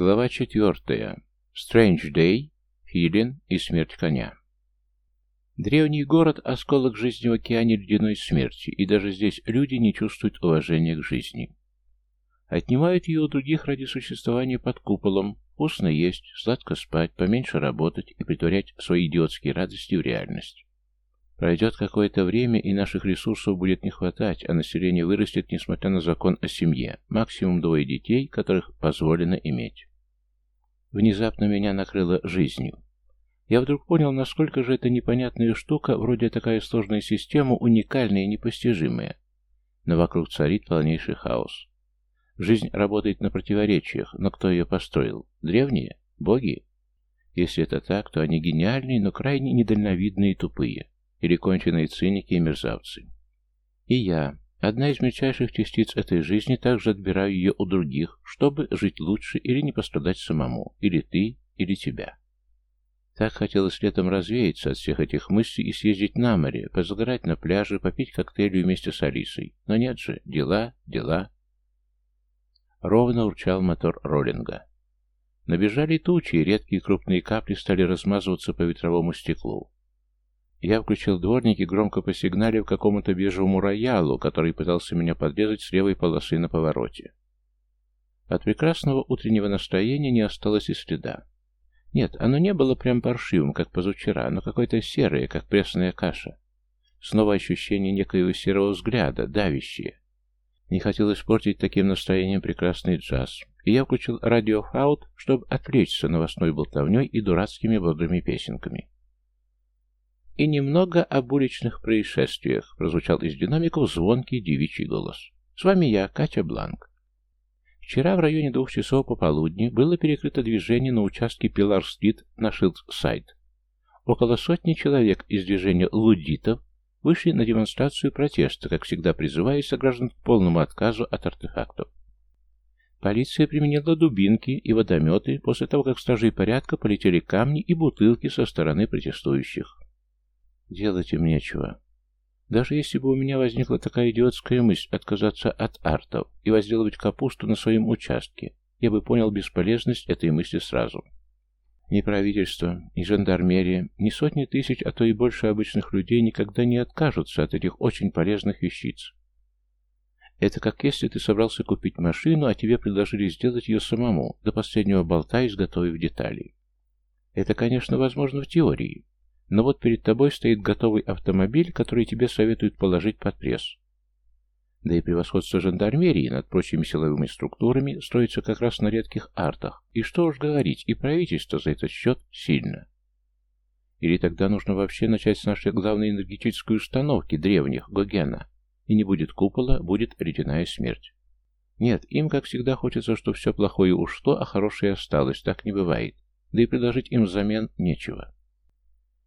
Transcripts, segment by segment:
Глава четвертая. Strange Day, Филин и смерть коня. Древний город – осколок жизни в океане ледяной смерти, и даже здесь люди не чувствуют уважения к жизни. Отнимают ее у других ради существования под куполом, вкусно есть, сладко спать, поменьше работать и притворять свои идиотские радости в реальность. Пройдет какое-то время, и наших ресурсов будет не хватать, а население вырастет, несмотря на закон о семье, максимум двое детей, которых позволено иметь. Внезапно меня накрыло жизнью. Я вдруг понял, насколько же эта непонятная штука, вроде такая сложная система, уникальная и непостижимая. Но вокруг царит полнейший хаос. Жизнь работает на противоречиях, но кто ее построил? Древние? Боги? Если это так, то они гениальные, но крайне недальновидные и тупые или конченые циники и мерзавцы. И я, одна из мельчайших частиц этой жизни, также отбираю ее у других, чтобы жить лучше или не пострадать самому, или ты, или тебя. Так хотелось летом развеяться от всех этих мыслей и съездить на море, позагорать на пляже, попить коктейли вместе с Алисой. Но нет же, дела, дела. Ровно урчал мотор роллинга. Набежали тучи, и редкие крупные капли стали размазываться по ветровому стеклу. Я включил дворник и громко посигналил какому-то бежевому роялу, который пытался меня подрезать с левой полосы на повороте. От прекрасного утреннего настроения не осталось и следа. Нет, оно не было прям паршивым, как позавчера, но какое-то серое, как пресная каша. Снова ощущение некоего серого взгляда, давящее. Не хотел испортить таким настроением прекрасный джаз, и я включил радиофаут, чтобы отвлечься новостной болтовней и дурацкими бодрыми песенками. «И немного об уличных происшествиях», — прозвучал из динамиков звонкий девичий голос. «С вами я, Катя Бланк. Вчера в районе двух часов пополудни было перекрыто движение на участке Пилар-стрит на Шилдс-сайд. Около сотни человек из движения лудитов вышли на демонстрацию протеста, как всегда призывая сограждан к полному отказу от артефактов. Полиция применила дубинки и водометы после того, как в стражей порядка полетели камни и бутылки со стороны протестующих. Делать им нечего. Даже если бы у меня возникла такая идиотская мысль отказаться от артов и возделывать капусту на своем участке, я бы понял бесполезность этой мысли сразу. Ни правительство, ни жандармерия, ни сотни тысяч, а то и больше обычных людей никогда не откажутся от этих очень полезных вещиц. Это как если ты собрался купить машину, а тебе предложили сделать ее самому, до последнего болта изготовив детали. Это, конечно, возможно в теории, но вот перед тобой стоит готовый автомобиль, который тебе советуют положить под пресс. Да и превосходство жандармерии над прочими силовыми структурами строится как раз на редких артах. И что уж говорить, и правительство за этот счет сильно. Или тогда нужно вообще начать с нашей главной энергетической установки древних, Гогена. И не будет купола, будет ледяная смерть. Нет, им, как всегда, хочется, что все плохое ушло, а хорошее осталось. Так не бывает. Да и предложить им взамен нечего.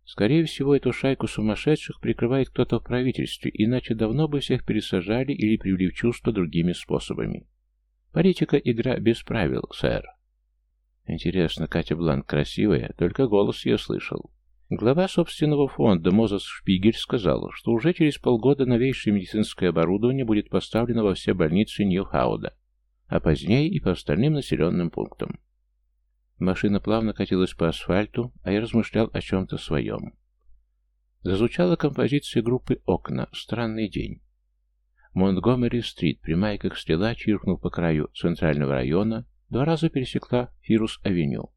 Скорее всего, эту шайку сумасшедших прикрывает кто-то в правительстве, иначе давно бы всех пересажали или привели в чувство другими способами. Политика — игра без правил, сэр. Интересно, Катя Бланк красивая, только голос я слышал. Глава собственного фонда Мозес Шпигель сказал, что уже через полгода новейшее медицинское оборудование будет поставлено во все больницы Нью-Хауда, а позднее и по остальным населенным пунктам. Машина плавно катилась по асфальту, а я размышлял о чем-то своем. Зазвучала композиция группы «Окна. Странный день». Монтгомери-стрит, прямая как стрела, чиркнув по краю центрального района, два раза пересекла Фирус-авеню.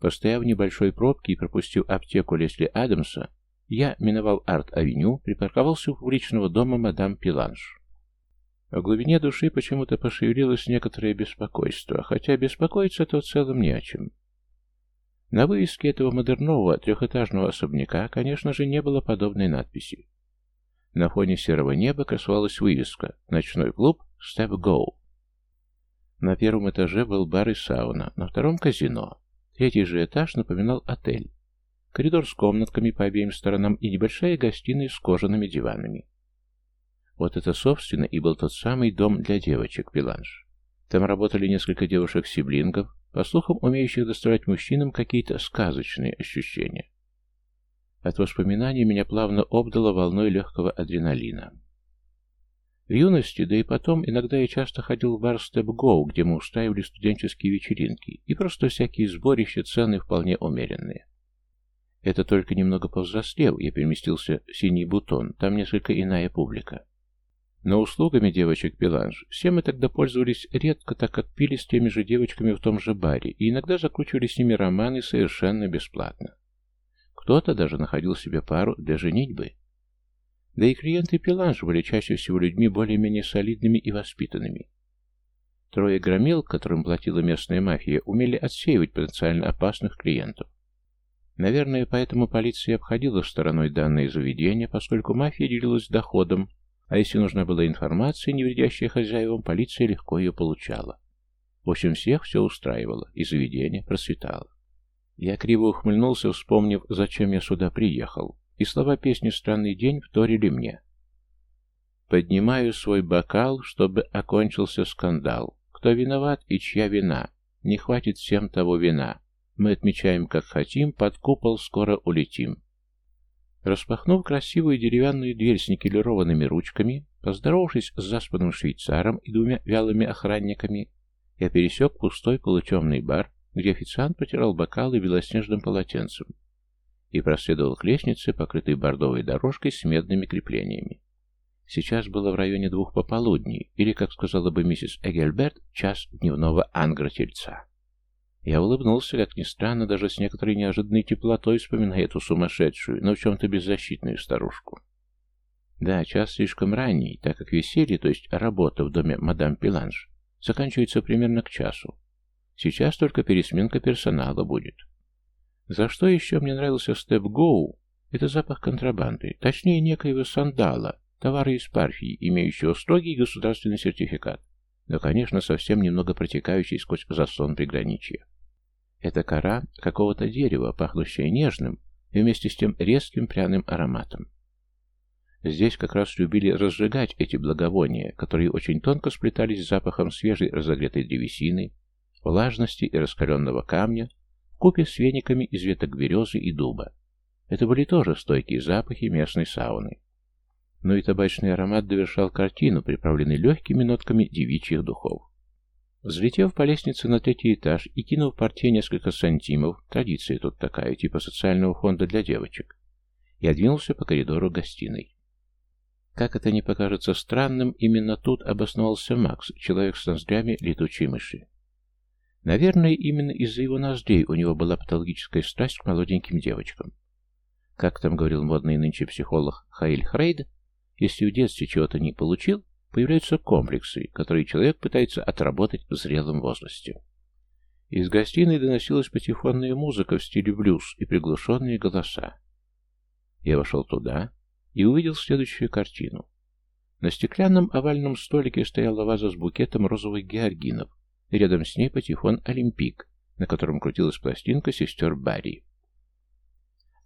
Постояв в небольшой пробке и пропустив аптеку Лесли Адамса, я миновал Арт-авеню, припарковался у публичного дома мадам Пиланш. В глубине души почему-то пошевелилось некоторое беспокойство, хотя беспокоиться-то в целом не о чем. На вывеске этого модернового трехэтажного особняка, конечно же, не было подобной надписи. На фоне серого неба красовалась вывеска «Ночной клуб Step Go». На первом этаже был бар и сауна, на втором — казино. Третий же этаж напоминал отель. Коридор с комнатками по обеим сторонам и небольшая гостиная с кожаными диванами. Вот это, собственно, и был тот самый дом для девочек, Пиланж. Там работали несколько девушек-сиблингов, по слухам, умеющих доставлять мужчинам какие-то сказочные ощущения. От воспоминаний меня плавно обдало волной легкого адреналина. В юности, да и потом, иногда я часто ходил в бар Step Go, где мы устраивали студенческие вечеринки, и просто всякие сборища, цены вполне умеренные. Это только немного повзрослев, я переместился в Синий Бутон, там несколько иная публика. Но услугами девочек Беланж все мы тогда пользовались редко, так как пили с теми же девочками в том же баре, и иногда закручивали с ними романы совершенно бесплатно. Кто-то даже находил себе пару для женитьбы. Да и клиенты Пеланж были чаще всего людьми более-менее солидными и воспитанными. Трое громил, которым платила местная мафия, умели отсеивать потенциально опасных клиентов. Наверное, поэтому полиция обходила стороной данное заведение, поскольку мафия делилась доходом, а если нужна была информация, не вредящая хозяевам, полиция легко ее получала. В общем, всех все устраивало, и заведение процветало. Я криво ухмыльнулся, вспомнив, зачем я сюда приехал и слова песни «Странный день» вторили мне. Поднимаю свой бокал, чтобы окончился скандал. Кто виноват и чья вина? Не хватит всем того вина. Мы отмечаем, как хотим, под купол скоро улетим. Распахнув красивую деревянную дверь с никелированными ручками, поздоровавшись с заспанным швейцаром и двумя вялыми охранниками, я пересек пустой полутемный бар, где официант потирал бокалы белоснежным полотенцем и проследовал к лестнице, покрытой бордовой дорожкой с медными креплениями. Сейчас было в районе двух пополудни, или, как сказала бы миссис Эгельберт, час дневного ангра-тельца. Я улыбнулся, как ни странно, даже с некоторой неожиданной теплотой, вспоминая эту сумасшедшую, но в чем-то беззащитную старушку. Да, час слишком ранний, так как веселье, то есть работа в доме мадам Пиланж, заканчивается примерно к часу. Сейчас только пересменка персонала будет. За что еще мне нравился Step Go? Это запах контрабанды, точнее некоего сандала, товара из парфии, имеющего строгий государственный сертификат, но, конечно, совсем немного протекающий сквозь заслон приграничья. Это кора какого-то дерева, пахнущая нежным и вместе с тем резким пряным ароматом. Здесь как раз любили разжигать эти благовония, которые очень тонко сплетались с запахом свежей разогретой древесины, влажности и раскаленного камня, купе с вениками из веток березы и дуба. Это были тоже стойкие запахи местной сауны. Но и табачный аромат довершал картину, приправленный легкими нотками девичьих духов. Взлетев по лестнице на третий этаж и кинув портье несколько сантимов, традиция тут такая, типа социального фонда для девочек, я двинулся по коридору гостиной. Как это не покажется странным, именно тут обосновался Макс, человек с ноздрями летучей мыши. Наверное, именно из-за его ноздрей у него была патологическая страсть к молоденьким девочкам. Как там говорил модный нынче психолог Хаиль Хрейд, если в детстве чего-то не получил, появляются комплексы, которые человек пытается отработать в зрелом возрасте. Из гостиной доносилась патефонная музыка в стиле блюз и приглушенные голоса. Я вошел туда и увидел следующую картину. На стеклянном овальном столике стояла ваза с букетом розовых георгинов, и рядом с ней патефон «Олимпик», на котором крутилась пластинка сестер Барри.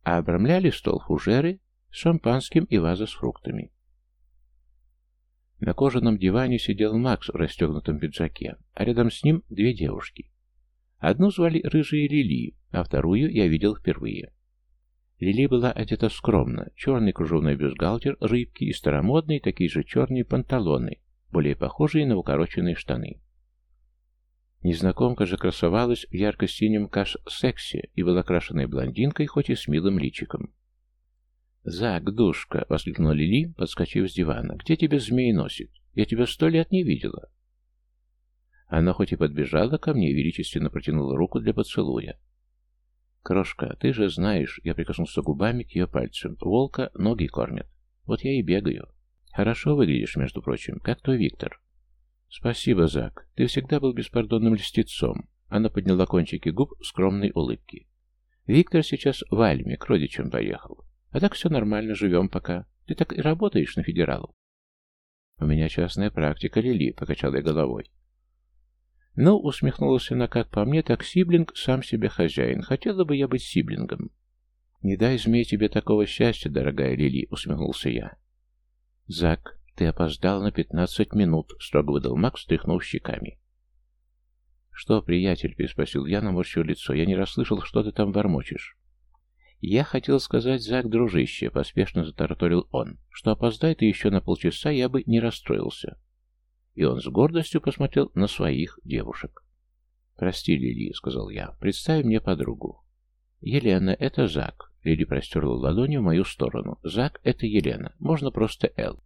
А обрамляли стол фужеры с шампанским и ваза с фруктами. На кожаном диване сидел Макс в расстегнутом пиджаке, а рядом с ним две девушки. Одну звали Рыжая Лили, а вторую я видел впервые. Лили была одета скромно, черный кружевной бюстгальтер, рыбки и старомодные такие же черные панталоны, более похожие на укороченные штаны. Незнакомка же красовалась в ярко-синем каш-сексе и была крашенной блондинкой, хоть и с милым личиком. «Зак, душка!» — воскликнула Лили, подскочив с дивана. «Где тебя змеи носит? Я тебя сто лет не видела!» Она хоть и подбежала ко мне, величественно протянула руку для поцелуя. «Крошка, ты же знаешь...» — я прикоснулся губами к ее пальцам. «Волка ноги кормят. Вот я и бегаю. Хорошо выглядишь, между прочим, как твой Виктор». «Спасибо, Зак. Ты всегда был беспардонным льстецом». Она подняла кончики губ в скромной улыбке. «Виктор сейчас в Альме, к родичам поехал. А так все нормально, живем пока. Ты так и работаешь на федералу». «У меня частная практика, Лили», — покачал я головой. «Ну, — усмехнулась она, — как по мне, так сиблинг сам себе хозяин. Хотела бы я быть сиблингом». «Не дай змей тебе такого счастья, дорогая Лили», — усмехнулся я. «Зак, «Ты опоздал на пятнадцать минут», — строго выдал Макс, тряхнув щеками. «Что, приятель?» — переспросил я, наморщив лицо. «Я не расслышал, что ты там бормочешь». «Я хотел сказать, Зак, дружище», — поспешно затараторил он, «что опоздает и еще на полчаса я бы не расстроился». И он с гордостью посмотрел на своих девушек. «Прости, Лили», — сказал я, — «представь мне подругу». «Елена, это Зак», — Лили простерла ладонью в мою сторону. «Зак — это Елена, можно просто Эл».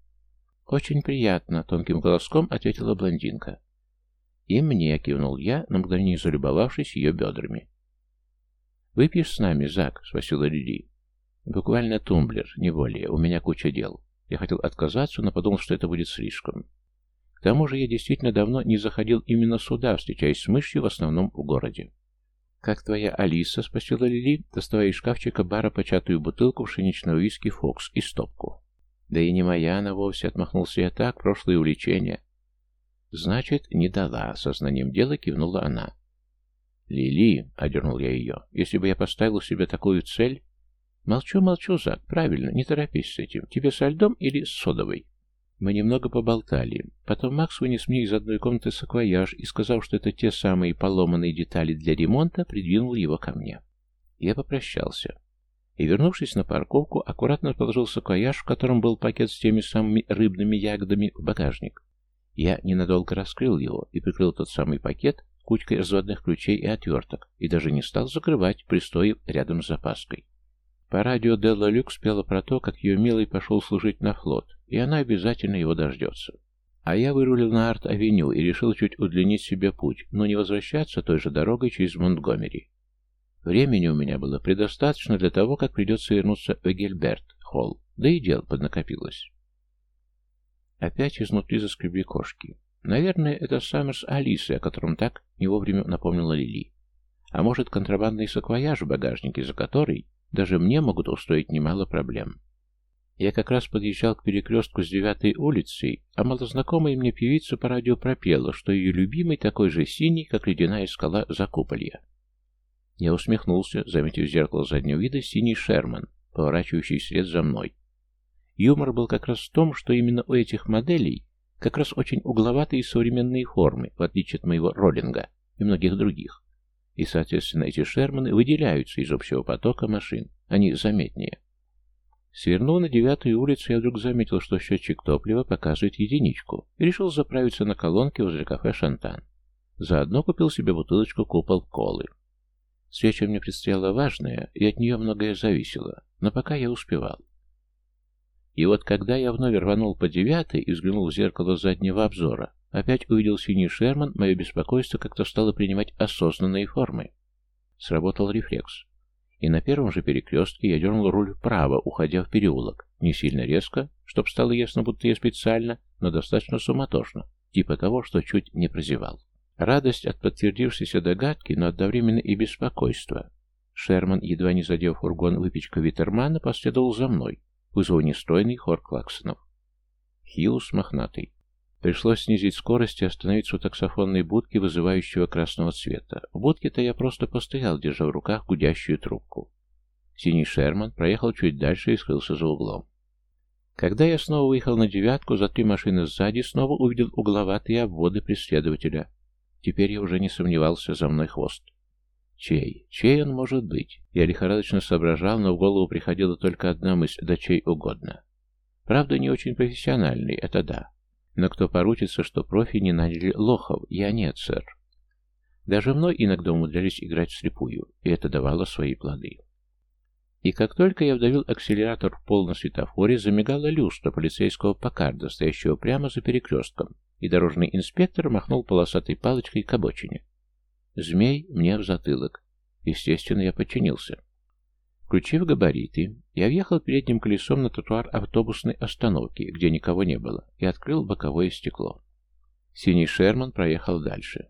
«Очень приятно», — тонким голоском ответила блондинка. «И мне», — кивнул я, на мгновение залюбовавшись ее бедрами. «Выпьешь с нами, Зак?» — спросила Лили. «Буквально тумблер, не более. У меня куча дел. Я хотел отказаться, но подумал, что это будет слишком. К тому же я действительно давно не заходил именно сюда, встречаясь с мышью в основном в городе. «Как твоя Алиса?» — спросила Лили, доставая из шкафчика бара початую бутылку пшеничного виски «Фокс» и стопку. «Да и не моя она вовсе», — отмахнулся я так, прошлое увлечение. «Значит, не дала», — сознанием дела кивнула она. «Лили», — одернул я ее, — «если бы я поставил себе такую цель...» «Молчу, молчу, Зак, правильно, не торопись с этим. Тебе со льдом или с содовой?» Мы немного поболтали. Потом Макс вынес мне из одной комнаты саквояж и, сказав, что это те самые поломанные детали для ремонта, придвинул его ко мне. Я попрощался. И, вернувшись на парковку, аккуратно положил саквояж, в котором был пакет с теми самыми рыбными ягодами, в багажник. Я ненадолго раскрыл его и прикрыл тот самый пакет кучкой разводных ключей и отверток, и даже не стал закрывать, пристоив рядом с запаской. По радио Делла Люк спела про то, как ее милый пошел служить на флот, и она обязательно его дождется. А я вырулил на Арт-авеню и решил чуть удлинить себе путь, но не возвращаться той же дорогой через Монтгомери. Времени у меня было предостаточно для того, как придется вернуться в Гельберт-холл, да и дел поднакопилось. Опять изнутри заскребли кошки. Наверное, это Саммерс Алисы, о котором так не вовремя напомнила Лили. А может, контрабандный саквояж в багажнике, за который даже мне могут устроить немало проблем. Я как раз подъезжал к перекрестку с девятой улицей, а малознакомая мне певица по радио пропела, что ее любимый такой же синий, как ледяная скала Закуполья. Я усмехнулся, заметив в зеркало заднего вида синий Шерман, поворачивающий след за мной. Юмор был как раз в том, что именно у этих моделей как раз очень угловатые современные формы, в отличие от моего роллинга и многих других. И, соответственно, эти Шерманы выделяются из общего потока машин. Они заметнее. Свернув на девятую улицу, я вдруг заметил, что счетчик топлива показывает единичку, и решил заправиться на колонке возле кафе «Шантан». Заодно купил себе бутылочку купол колы. Встреча мне предстояла важная, и от нее многое зависело, но пока я успевал. И вот когда я вновь рванул по девятой и взглянул в зеркало заднего обзора, опять увидел синий Шерман, мое беспокойство как-то стало принимать осознанные формы. Сработал рефлекс. И на первом же перекрестке я дернул руль вправо, уходя в переулок. Не сильно резко, чтоб стало ясно, будто я специально, но достаточно суматошно, типа того, что чуть не прозевал. Радость от подтвердившейся догадки, но одновременно и беспокойство. Шерман, едва не задев фургон выпечка Витермана, последовал за мной, вызвал нестройный хор клаксонов. Хиус мохнатый. Пришлось снизить скорость и остановиться у таксофонной будки, вызывающего красного цвета. В будке-то я просто постоял, держа в руках гудящую трубку. Синий Шерман проехал чуть дальше и скрылся за углом. Когда я снова выехал на девятку, за три машины сзади снова увидел угловатые обводы преследователя. Теперь я уже не сомневался, за мной хвост. Чей? Чей он может быть? Я лихорадочно соображал, но в голову приходила только одна мысль, да чей угодно. Правда, не очень профессиональный, это да. Но кто поручится, что профи не наняли лохов? Я нет, сэр. Даже мной иногда умудрялись играть вслепую, и это давало свои плоды. И как только я вдавил акселератор в пол на светофоре, замигала люстра полицейского Покарда, стоящего прямо за перекрестком, и дорожный инспектор махнул полосатой палочкой к обочине. Змей мне в затылок. Естественно, я подчинился. Включив габариты, я въехал передним колесом на тротуар автобусной остановки, где никого не было, и открыл боковое стекло. Синий Шерман проехал дальше.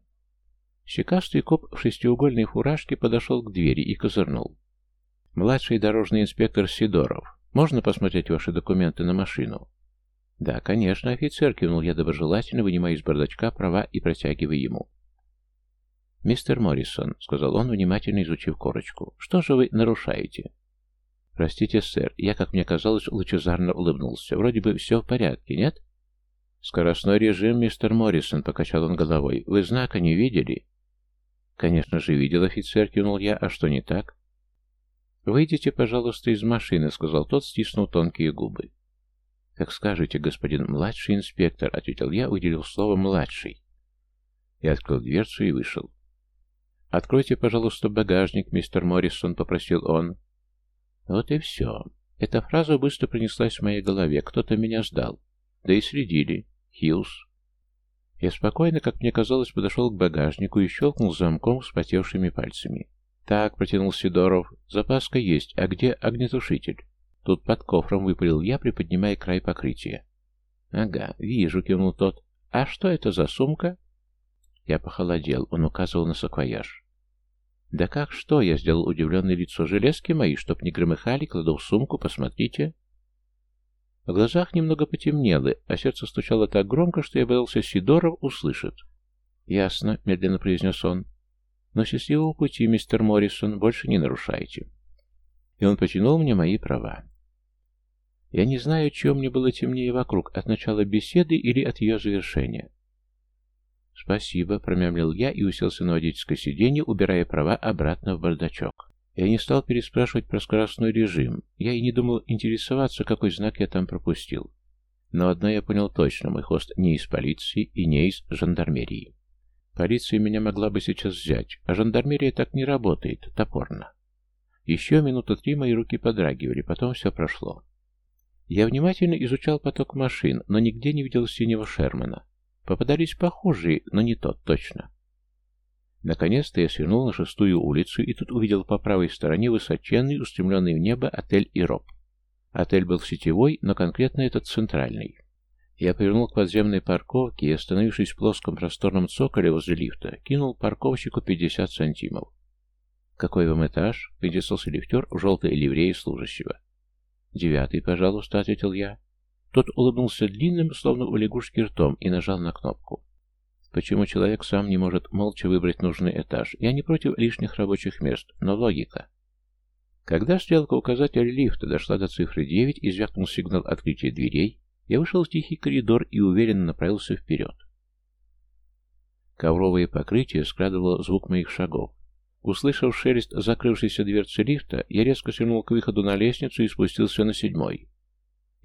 Щекастый коп в шестиугольной фуражке подошел к двери и козырнул. «Младший дорожный инспектор Сидоров, можно посмотреть ваши документы на машину?» «Да, конечно, офицер», — кивнул я доброжелательно, вынимая из бардачка права и протягивая ему. «Мистер Моррисон», — сказал он, внимательно изучив корочку, — «что же вы нарушаете?» «Простите, сэр, я, как мне казалось, лучезарно улыбнулся. Вроде бы все в порядке, нет?» «Скоростной режим, мистер Моррисон», — покачал он головой. «Вы знака не видели?» «Конечно же, видел, офицер», — кивнул я. «А что не так?» «Выйдите, пожалуйста, из машины», — сказал тот, стиснув тонкие губы. «Как скажете, господин младший инспектор», — ответил я, уделил слово «младший». Я открыл дверцу и вышел. «Откройте, пожалуйста, багажник, мистер Моррисон», — попросил он. Вот и все. Эта фраза быстро принеслась в моей голове. Кто-то меня сдал. Да и следили. Хьюз. Я спокойно, как мне казалось, подошел к багажнику и щелкнул замком с потевшими пальцами. «Так», — протянул Сидоров, — «запаска есть. А где огнетушитель?» Тут под кофром выпалил я, приподнимая край покрытия. «Ага, вижу», — кивнул тот. «А что это за сумка?» Я похолодел, он указывал на саквояж. «Да как что?» — я сделал удивленное лицо. «Железки мои, чтоб не громыхали, кладу в сумку, посмотрите». В глазах немного потемнело, а сердце стучало так громко, что я боялся, Сидоров услышит. «Ясно», — медленно произнес он. «Но счастливого пути, мистер Моррисон, больше не нарушайте». И он потянул мне мои права. Я не знаю, чем мне было темнее вокруг, от начала беседы или от ее завершения. «Спасибо», — промямлил я и уселся на водительское сиденье, убирая права обратно в бардачок. Я не стал переспрашивать про скоростной режим. Я и не думал интересоваться, какой знак я там пропустил. Но одно я понял точно, мой хост не из полиции и не из жандармерии. Полиция меня могла бы сейчас взять, а жандармерия так не работает, топорно. Еще минуты три мои руки подрагивали, потом все прошло. Я внимательно изучал поток машин, но нигде не видел синего Шермана. Попадались похожие, но не тот точно. Наконец-то я свернул на шестую улицу и тут увидел по правой стороне высоченный, устремленный в небо отель «Ироп». Отель был сетевой, но конкретно этот центральный. Я повернул к подземной парковке и, остановившись в плоском просторном цоколе возле лифта, кинул парковщику 50 сантимов. «Какой вам этаж?» — поинтересовался лифтер в желтой ливреи служащего. «Девятый, пожалуйста», — ответил я. Тот улыбнулся длинным, словно у лягушки ртом, и нажал на кнопку. Почему человек сам не может молча выбрать нужный этаж? Я не против лишних рабочих мест, но логика. Когда стрелка указателя лифта дошла до цифры 9 и звякнул сигнал открытия дверей, я вышел в тихий коридор и уверенно направился вперед. Ковровое покрытие скрадывало звук моих шагов. Услышав шелест закрывшейся дверцы лифта, я резко свернул к выходу на лестницу и спустился на седьмой.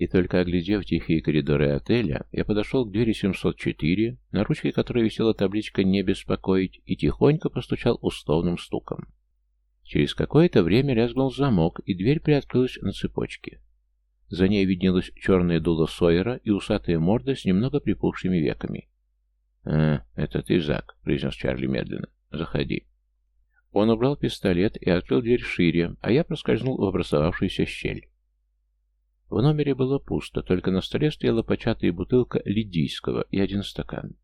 И только оглядев тихие коридоры отеля, я подошел к двери 704, на ручке которой висела табличка «Не беспокоить», и тихонько постучал условным стуком. Через какое-то время лязгнул замок, и дверь приоткрылась на цепочке. За ней виднелась черное дуло Сойера и усатая морда с немного припухшими веками. «А, это ты, Зак», — произнес Чарли медленно. «Заходи». Он убрал пистолет и открыл дверь шире, а я проскользнул в образовавшуюся щель. В номере было пусто, только на столе стояла початая бутылка лидийского и один стакан.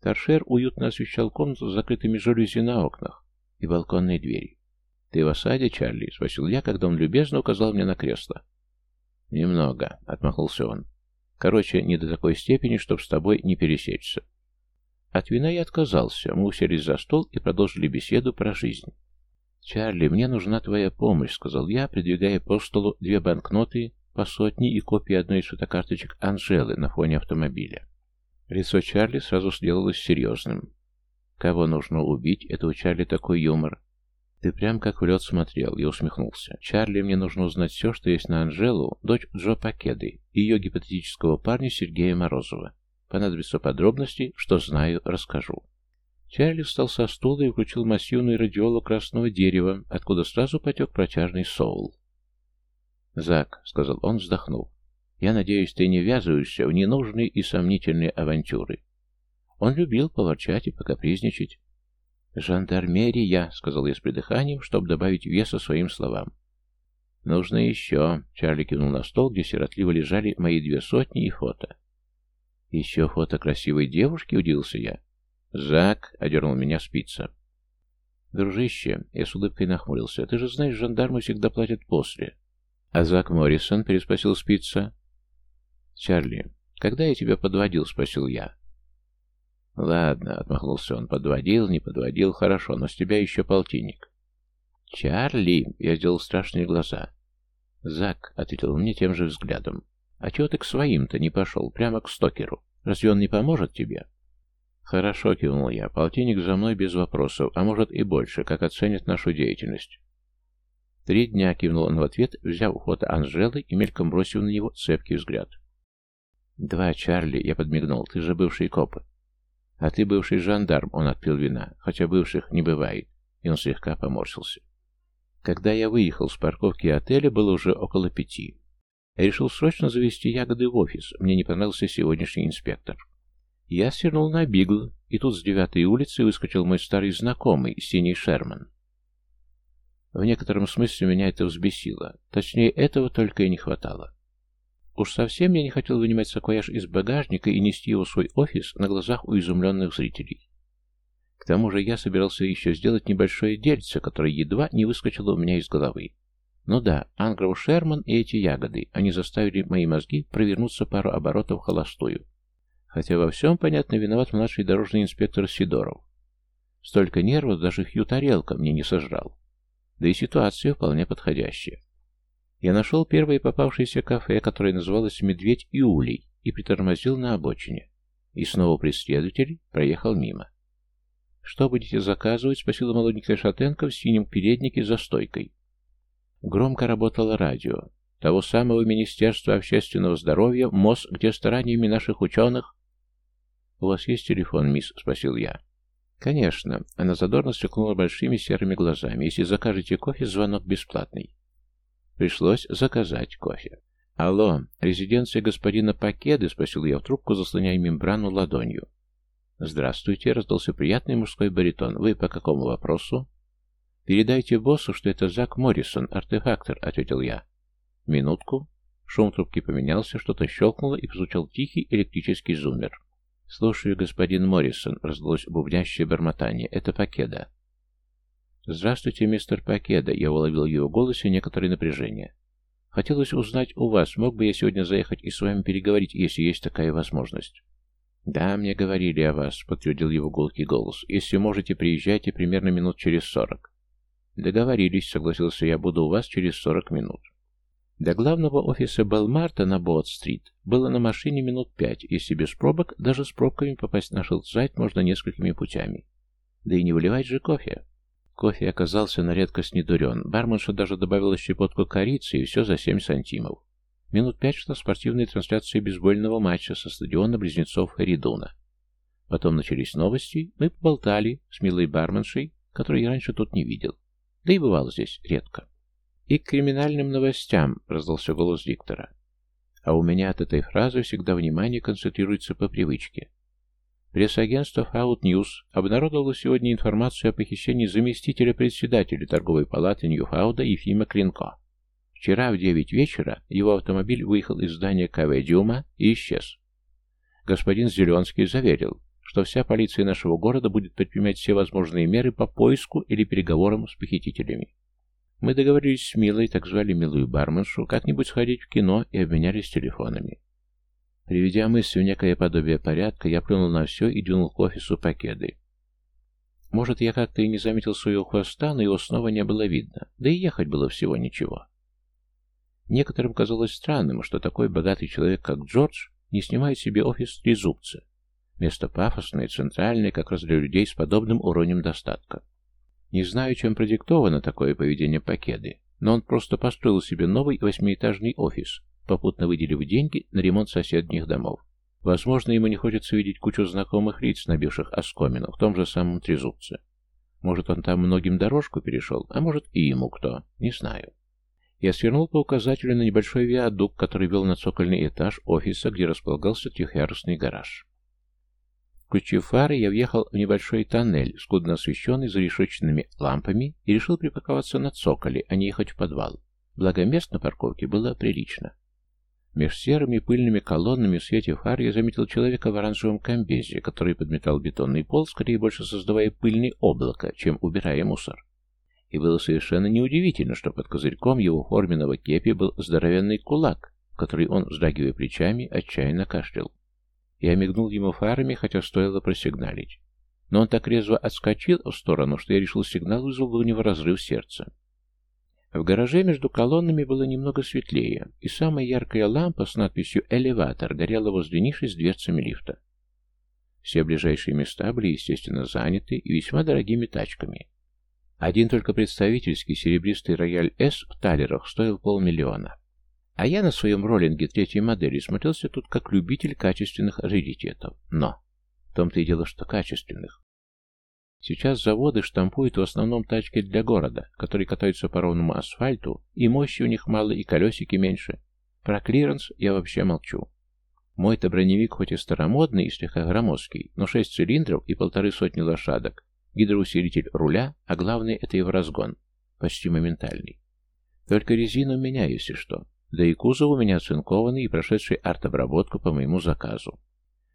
Торшер уютно освещал комнату с закрытыми жалюзи на окнах и балконной двери. «Ты в осаде, Чарли?» — спросил я, когда он любезно указал мне на кресло. «Немного», — отмахнулся он. «Короче, не до такой степени, чтоб с тобой не пересечься». От вина я отказался. Мы уселись за стол и продолжили беседу про жизнь. «Чарли, мне нужна твоя помощь», — сказал я, придвигая по столу две банкноты по сотне и копии одной из фотокарточек Анжелы на фоне автомобиля. Лицо Чарли сразу сделалось серьезным. Кого нужно убить? Это у Чарли такой юмор. Ты прям как в лед смотрел, я усмехнулся. Чарли, мне нужно узнать все, что есть на Анжелу, дочь Джо Пакеды и ее гипотетического парня Сергея Морозова. Понадобятся подробности, что знаю, расскажу. Чарли встал со стула и включил массивную радиолу красного дерева, откуда сразу потек протяжный соул. «Зак», — сказал он, вздохнув, — «я надеюсь, ты не ввязываешься в ненужные и сомнительные авантюры». Он любил поворчать и покапризничать. «Жандармерия», — сказал я с придыханием, чтобы добавить веса своим словам. «Нужно еще», — Чарли кивнул на стол, где сиротливо лежали мои две сотни и фото. «Еще фото красивой девушки?» — удивился я. «Зак», — одернул меня спица. «Дружище», — я с улыбкой нахмурился, — «ты же знаешь, жандармы всегда платят после. «А Зак Моррисон?» — переспросил Спица. «Чарли, когда я тебя подводил?» — спросил я. «Ладно», — отмахнулся он, — «подводил, не подводил, хорошо, но с тебя еще полтинник». «Чарли!» — я сделал страшные глаза. «Зак», — ответил мне тем же взглядом, — «а чего ты к своим-то не пошел, прямо к Стокеру? Разве он не поможет тебе?» «Хорошо», — кивнул я, — «полтинник за мной без вопросов, а может и больше, как оценят нашу деятельность». «Три дня», — кивнул он в ответ, взяв фото Анжелы и мельком бросив на него цепкий взгляд. «Два, Чарли», — я подмигнул, — «ты же бывший коп». «А ты бывший жандарм», — он отпил вина, хотя бывших не бывает, и он слегка поморщился. Когда я выехал с парковки отеля, было уже около пяти. Я решил срочно завести ягоды в офис, мне не понравился сегодняшний инспектор. Я свернул на Бигл, и тут с девятой улицы выскочил мой старый знакомый, Синий Шерман. В некотором смысле меня это взбесило. Точнее, этого только и не хватало. Уж совсем я не хотел вынимать саквояж из багажника и нести его в свой офис на глазах у изумленных зрителей. К тому же я собирался еще сделать небольшое дельце, которое едва не выскочило у меня из головы. Ну да, Ангров Шерман и эти ягоды, они заставили мои мозги провернуться пару оборотов холостую. Хотя во всем, понятно, виноват младший дорожный инспектор Сидоров. Столько нервов даже Хью Тарелка мне не сожрал. Да и ситуация вполне подходящая. Я нашел первое попавшееся кафе, которое называлось «Медведь и улей», и притормозил на обочине. И снова преследователь проехал мимо. «Что будете заказывать?» — спросила молоденькая шатенка в синем переднике за стойкой. Громко работало радио. Того самого Министерства общественного здоровья, МОЗ, где стараниями наших ученых... «У вас есть телефон, мисс?» — спросил я. «Конечно». Она задорно сверкнула большими серыми глазами. «Если закажете кофе, звонок бесплатный». Пришлось заказать кофе. «Алло, резиденция господина Пакеды?» — спросил я в трубку, заслоняя мембрану ладонью. «Здравствуйте», — раздался приятный мужской баритон. «Вы по какому вопросу?» «Передайте боссу, что это Зак Моррисон, артефактор», — ответил я. «Минутку». Шум трубки поменялся, что-то щелкнуло и прозвучал тихий электрический зуммер. «Слушаю, господин Моррисон», — раздалось бубнящее бормотание. «Это Пакеда». «Здравствуйте, мистер Пакеда», — я уловил в его голосе некоторое напряжение. «Хотелось узнать у вас, мог бы я сегодня заехать и с вами переговорить, если есть такая возможность?» «Да, мне говорили о вас», — подтвердил его гулкий голос. «Если можете, приезжайте примерно минут через сорок». «Договорились», — согласился я, — «буду у вас через сорок минут». До главного офиса Белмарта на Боот-стрит было на машине минут пять, если без пробок, даже с пробками попасть на шелцайт можно несколькими путями. Да и не выливать же кофе. Кофе оказался на редкость недурен. Барменша даже добавила щепотку корицы, и все за семь сантимов. Минут пять шла спортивная трансляция бейсбольного матча со стадиона близнецов Харидуна. Потом начались новости, мы поболтали с милой барменшей, которую я раньше тут не видел. Да и бывал здесь редко. «И к криминальным новостям», — раздался голос диктора. А у меня от этой фразы всегда внимание концентрируется по привычке. Пресс-агентство Fout News обнародовало сегодня информацию о похищении заместителя председателя торговой палаты Ньюфауда Ефима Клинко. Вчера в 9 вечера его автомобиль выехал из здания КВ Дюма и исчез. Господин Зеленский заверил, что вся полиция нашего города будет предпринимать все возможные меры по поиску или переговорам с похитителями. Мы договорились с Милой, так звали милую барменшу, как-нибудь сходить в кино и обменялись телефонами. Приведя мысль в некое подобие порядка, я плюнул на все и дюнул к офису пакеты. Может, я как-то и не заметил своего хвоста, но его снова не было видно, да и ехать было всего ничего. Некоторым казалось странным, что такой богатый человек, как Джордж, не снимает себе офис трезубца. Место пафосное, центральное, как раз для людей с подобным уровнем достатка. Не знаю, чем продиктовано такое поведение Пакеды, но он просто построил себе новый восьмиэтажный офис, попутно выделив деньги на ремонт соседних домов. Возможно, ему не хочется видеть кучу знакомых лиц, набивших оскомину, в том же самом Трезубце. Может, он там многим дорожку перешел, а может и ему кто, не знаю. Я свернул по указателю на небольшой виадук, который вел на цокольный этаж офиса, где располагался трехъярусный гараж. Включив фары, я въехал в небольшой тоннель, скудно освещенный зарешеченными лампами, и решил припарковаться на цоколе, а не ехать в подвал. Благо мест на парковке было прилично. Меж серыми пыльными колоннами в свете фар я заметил человека в оранжевом комбезе, который подметал бетонный пол, скорее больше создавая пыльное облако, чем убирая мусор. И было совершенно неудивительно, что под козырьком его форменного кепи был здоровенный кулак, который он, вздрагивая плечами, отчаянно кашлял. Я мигнул ему фарами, хотя стоило просигналить. Но он так резво отскочил в сторону, что я решил сигнал вызвал у него разрыв сердца. В гараже между колоннами было немного светлее, и самая яркая лампа с надписью «Элеватор» горела возле ниши с дверцами лифта. Все ближайшие места были, естественно, заняты и весьма дорогими тачками. Один только представительский серебристый рояль «С» в талерах стоил полмиллиона. А я на своем роллинге третьей модели смотрелся тут как любитель качественных раритетов. Но в том-то и дело, что качественных. Сейчас заводы штампуют в основном тачки для города, которые катаются по ровному асфальту, и мощи у них мало, и колесики меньше. Про клиренс я вообще молчу. Мой-то броневик хоть и старомодный и слегка громоздкий, но шесть цилиндров и полторы сотни лошадок, гидроусилитель руля, а главное это его разгон, почти моментальный. Только резину меняю, если что. Да и кузов у меня оцинкованный и прошедший арт-обработку по моему заказу.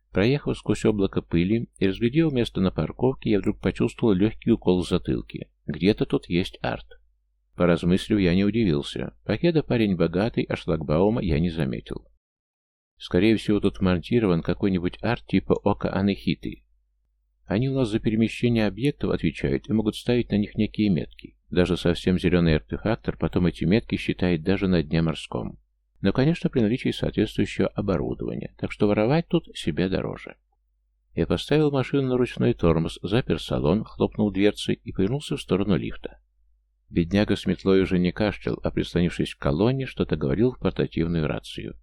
Проехав сквозь облако пыли и разглядев место на парковке, я вдруг почувствовал легкий укол в затылке. Где-то тут есть арт. Поразмыслив, я не удивился. Пакеда парень богатый, а шлагбаума я не заметил. Скорее всего, тут монтирован какой-нибудь арт типа Ока Анехиты. Они у нас за перемещение объектов отвечают и могут ставить на них некие метки. Даже совсем зеленый артефактор потом эти метки считает даже на дне морском. Но, конечно, при наличии соответствующего оборудования, так что воровать тут себе дороже. Я поставил машину на ручной тормоз, запер салон, хлопнул дверцей и повернулся в сторону лифта. Бедняга с метлой уже не кашлял, а прислонившись к колонне, что-то говорил в портативную рацию.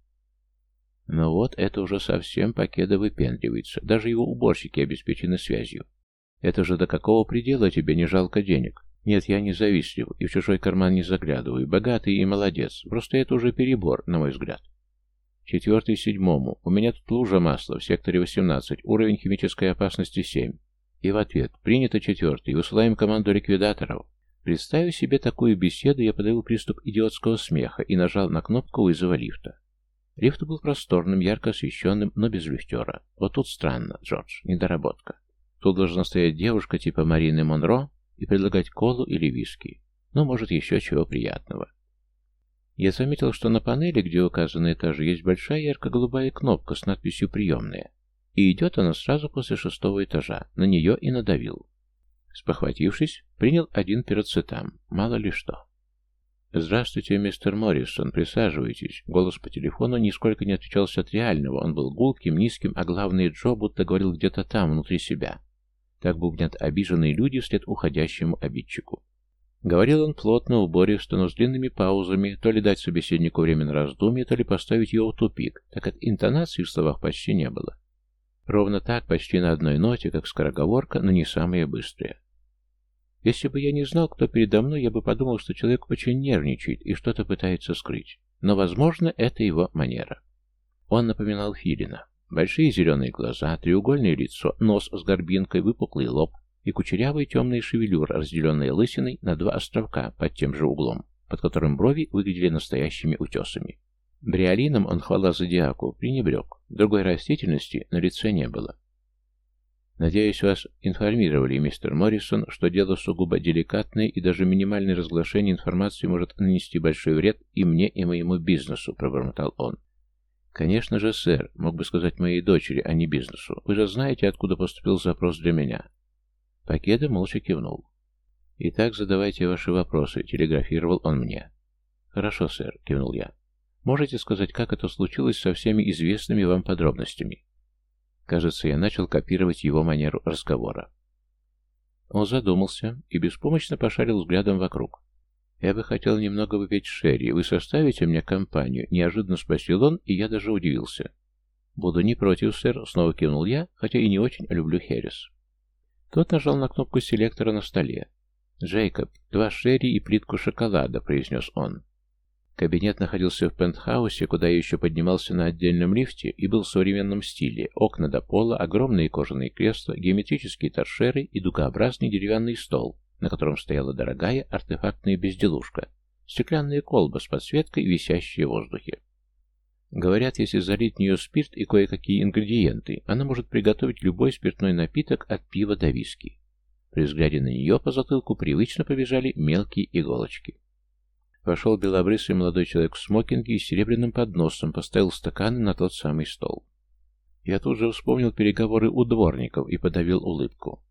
Но вот это уже совсем Покеда выпендривается. Даже его уборщики обеспечены связью. Это же до какого предела тебе не жалко денег? Нет, я не завистлив и в чужой карман не заглядываю. Богатый и молодец. Просто это уже перебор, на мой взгляд. Четвертый седьмому. У меня тут лужа масла в секторе 18. Уровень химической опасности 7. И в ответ. Принято четвертый. Высылаем команду ликвидаторов. Представив себе такую беседу, я подавил приступ идиотского смеха и нажал на кнопку вызова лифта. Лифт был просторным, ярко освещенным, но без люстера. Вот тут странно, Джордж, недоработка. Тут должна стоять девушка типа Марины Монро и предлагать колу или виски. Ну, может, еще чего приятного. Я заметил, что на панели, где указаны этажи, есть большая ярко-голубая кнопка с надписью «Приемная». И идет она сразу после шестого этажа. На нее и надавил. Спохватившись, принял один пироцетам. Мало ли что. «Здравствуйте, мистер Моррисон, присаживайтесь». Голос по телефону нисколько не отличался от реального. Он был гулким, низким, а главное, Джо будто говорил где-то там, внутри себя. Так бубнят обиженные люди вслед уходящему обидчику. Говорил он плотно, убористо, но с длинными паузами, то ли дать собеседнику время на раздумье, то ли поставить его в тупик, так как интонации в словах почти не было. Ровно так, почти на одной ноте, как скороговорка, но не самая быстрая. Если бы я не знал, кто передо мной, я бы подумал, что человек очень нервничает и что-то пытается скрыть. Но, возможно, это его манера. Он напоминал Филина. Большие зеленые глаза, треугольное лицо, нос с горбинкой, выпуклый лоб и кучерявая темная шевелюра, разделенная лысиной на два островка под тем же углом, под которым брови выглядели настоящими утесами. Бриолином он, хвала зодиаку, пренебрег. Другой растительности на лице не было. Надеюсь, вас информировали, мистер Моррисон, что дело сугубо деликатное и даже минимальное разглашение информации может нанести большой вред и мне, и моему бизнесу, пробормотал он. Конечно же, сэр, мог бы сказать моей дочери, а не бизнесу. Вы же знаете, откуда поступил запрос для меня. Пакеда молча кивнул. «Итак, задавайте ваши вопросы», — телеграфировал он мне. «Хорошо, сэр», — кивнул я. «Можете сказать, как это случилось со всеми известными вам подробностями?» Кажется, я начал копировать его манеру разговора. Он задумался и беспомощно пошарил взглядом вокруг. «Я бы хотел немного выпить шерри. Вы составите мне компанию?» Неожиданно спросил он, и я даже удивился. «Буду не против, сэр», — снова кивнул я, хотя и не очень люблю херес. Тот нажал на кнопку селектора на столе. «Джейкоб, два шерри и плитку шоколада», — произнес он. Кабинет находился в пентхаусе, куда я еще поднимался на отдельном лифте, и был в современном стиле. Окна до пола, огромные кожаные кресла, геометрические торшеры и дугообразный деревянный стол, на котором стояла дорогая артефактная безделушка, стеклянная колба с подсветкой, висящая в воздухе. Говорят, если залить в нее спирт и кое-какие ингредиенты, она может приготовить любой спиртной напиток от пива до виски. При взгляде на нее по затылку привычно побежали мелкие иголочки. Вошел белобрысый молодой человек в смокинге и серебряным подносом поставил стаканы на тот самый стол. Я тут же вспомнил переговоры у дворников и подавил улыбку.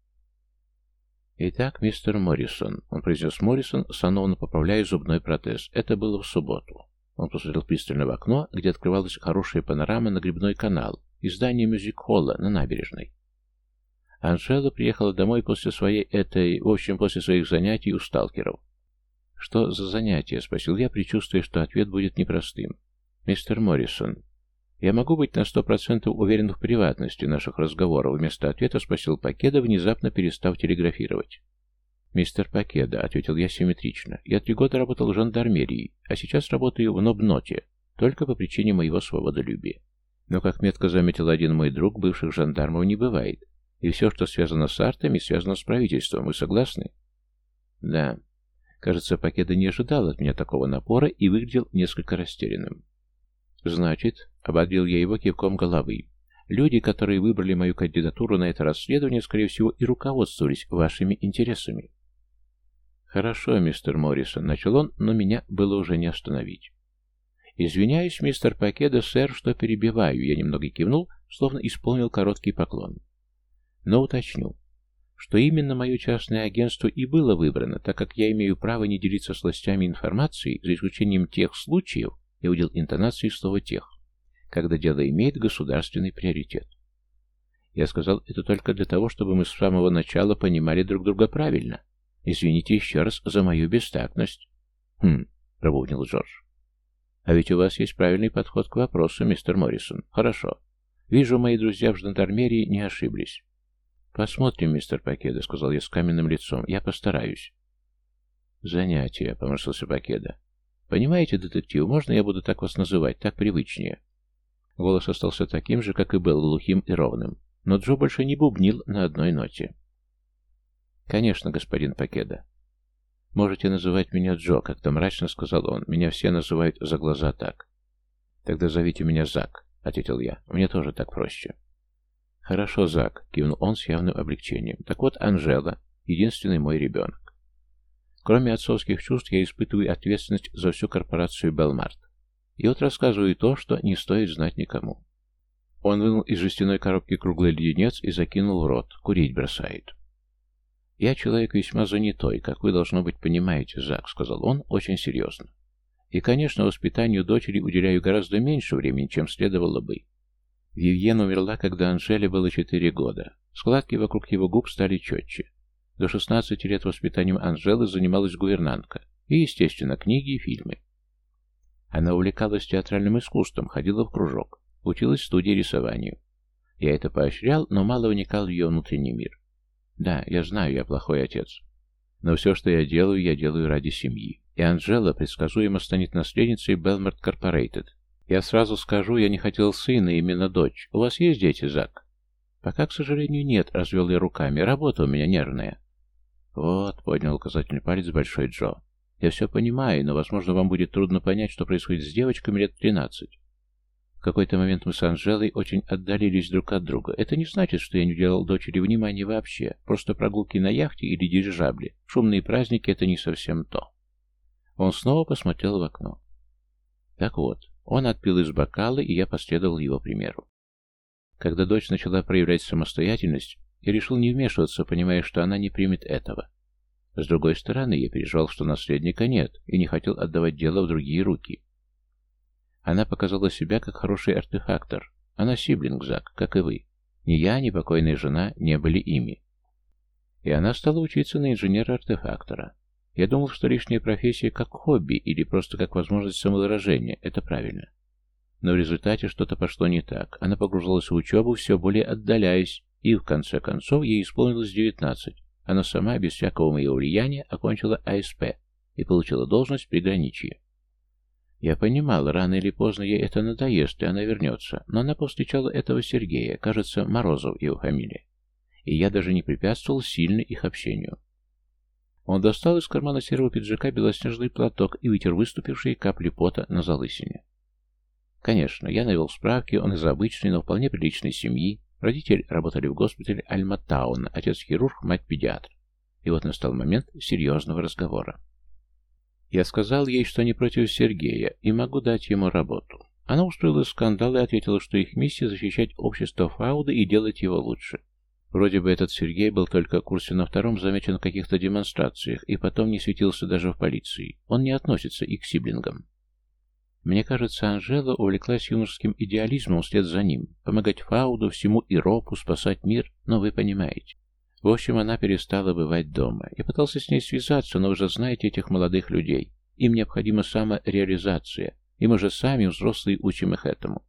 «Итак, мистер Моррисон», — он произнес Моррисон, сановно поправляя зубной протез. Это было в субботу. Он посмотрел пристально в окно, где открывалась хорошая панорама на грибной канал и здание мюзик-холла на набережной. Анжела приехала домой после своей этой... В общем, после своих занятий у сталкеров. «Что за занятия?» — спросил я, предчувствуя, что ответ будет непростым. «Мистер Моррисон, я могу быть на сто процентов уверен в приватности наших разговоров?» Вместо ответа спросил Пакеда, внезапно перестав телеграфировать. «Мистер Пакеда», — ответил я симметрично, — «я три года работал в жандармерии, а сейчас работаю в Нобноте, только по причине моего свободолюбия. Но, как метко заметил один мой друг, бывших жандармов не бывает, и все, что связано с артами, связано с правительством. Вы согласны?» «Да». Кажется, Пакеда не ожидал от меня такого напора и выглядел несколько растерянным. «Значит», — ободрил я его кивком головы, «люди, которые выбрали мою кандидатуру на это расследование, скорее всего, и руководствовались вашими интересами». «Хорошо, мистер Моррисон», — начал он, но меня было уже не остановить. «Извиняюсь, мистер Пакеда, сэр, что перебиваю», — я немного кивнул, словно исполнил короткий поклон. «Но уточню, что именно мое частное агентство и было выбрано, так как я имею право не делиться с властями информацией, за исключением тех случаев, я удел интонации слова «тех», когда дело имеет государственный приоритет. Я сказал это только для того, чтобы мы с самого начала понимали друг друга правильно. Извините еще раз за мою бестактность. Хм, пробубнил Джордж. А ведь у вас есть правильный подход к вопросу, мистер Моррисон. Хорошо. Вижу, мои друзья в жандармерии не ошиблись. «Посмотрим, мистер Покеда», — сказал я с каменным лицом. «Я постараюсь». «Занятие», — поморщился Покеда. «Понимаете, детектив, можно я буду так вас называть? Так привычнее». Голос остался таким же, как и был, глухим и ровным. Но Джо больше не бубнил на одной ноте. «Конечно, господин Покеда. Можете называть меня Джо, как-то мрачно сказал он. Меня все называют за глаза так». «Тогда зовите меня Зак», — ответил я. «Мне тоже так проще». «Хорошо, Зак», — кивнул он с явным облегчением. «Так вот, Анжела — единственный мой ребенок. Кроме отцовских чувств, я испытываю ответственность за всю корпорацию Белмарт. И вот рассказываю то, что не стоит знать никому». Он вынул из жестяной коробки круглый леденец и закинул в рот. Курить бросает. «Я человек весьма занятой, как вы, должно быть, понимаете, Зак», — сказал он очень серьезно. «И, конечно, воспитанию дочери уделяю гораздо меньше времени, чем следовало бы. Вивьен умерла, когда Анжеле было четыре года. Складки вокруг его губ стали четче. До 16 лет воспитанием Анжелы занималась гувернантка. И, естественно, книги и фильмы. Она увлекалась театральным искусством, ходила в кружок, училась в студии рисованию. Я это поощрял, но мало уникал в ее внутренний мир. Да, я знаю, я плохой отец. Но все, что я делаю, я делаю ради семьи. И Анжела предсказуемо станет наследницей Белмарт Корпорейтед, я сразу скажу, я не хотел сына, именно дочь. У вас есть дети, Зак? Пока, к сожалению, нет, развел я руками. Работа у меня нервная. Вот, поднял указательный палец Большой Джо. Я все понимаю, но, возможно, вам будет трудно понять, что происходит с девочками лет тринадцать. В какой-то момент мы с Анжелой очень отдалились друг от друга. Это не значит, что я не уделял дочери внимания вообще. Просто прогулки на яхте или дирижабле. Шумные праздники — это не совсем то. Он снова посмотрел в окно. Так вот, он отпил из бокала, и я последовал его примеру. Когда дочь начала проявлять самостоятельность, я решил не вмешиваться, понимая, что она не примет этого. С другой стороны, я переживал, что наследника нет, и не хотел отдавать дело в другие руки. Она показала себя как хороший артефактор. Она сиблинг, Зак, как и вы. Ни я, ни покойная жена не были ими. И она стала учиться на инженера-артефактора. Я думал, что лишняя профессия как хобби или просто как возможность самовыражения. Это правильно. Но в результате что-то пошло не так. Она погружалась в учебу, все более отдаляясь, и в конце концов ей исполнилось 19. Она сама, без всякого моего влияния, окончила АСП и получила должность приграничья. Я понимал, рано или поздно ей это надоест, и она вернется, но она повстречала этого Сергея, кажется, Морозов его фамилия. И я даже не препятствовал сильно их общению. Он достал из кармана серого пиджака белоснежный платок и вытер выступившие капли пота на залысине. Конечно, я навел справки, он из обычной, но вполне приличной семьи. Родители работали в госпитале Альматауна, отец хирург, мать педиатр. И вот настал момент серьезного разговора. Я сказал ей, что не против Сергея, и могу дать ему работу. Она устроила скандал и ответила, что их миссия защищать общество Фауда и делать его лучше. Вроде бы этот Сергей был только в курсе на втором замечен в каких-то демонстрациях и потом не светился даже в полиции. Он не относится и к сиблингам. Мне кажется, Анжела увлеклась юношеским идеализмом вслед за ним, помогать Фауду, всему Иропу, спасать мир, но вы понимаете. В общем, она перестала бывать дома. Я пытался с ней связаться, но вы же знаете этих молодых людей. Им необходима самореализация, и мы же сами, взрослые, учим их этому.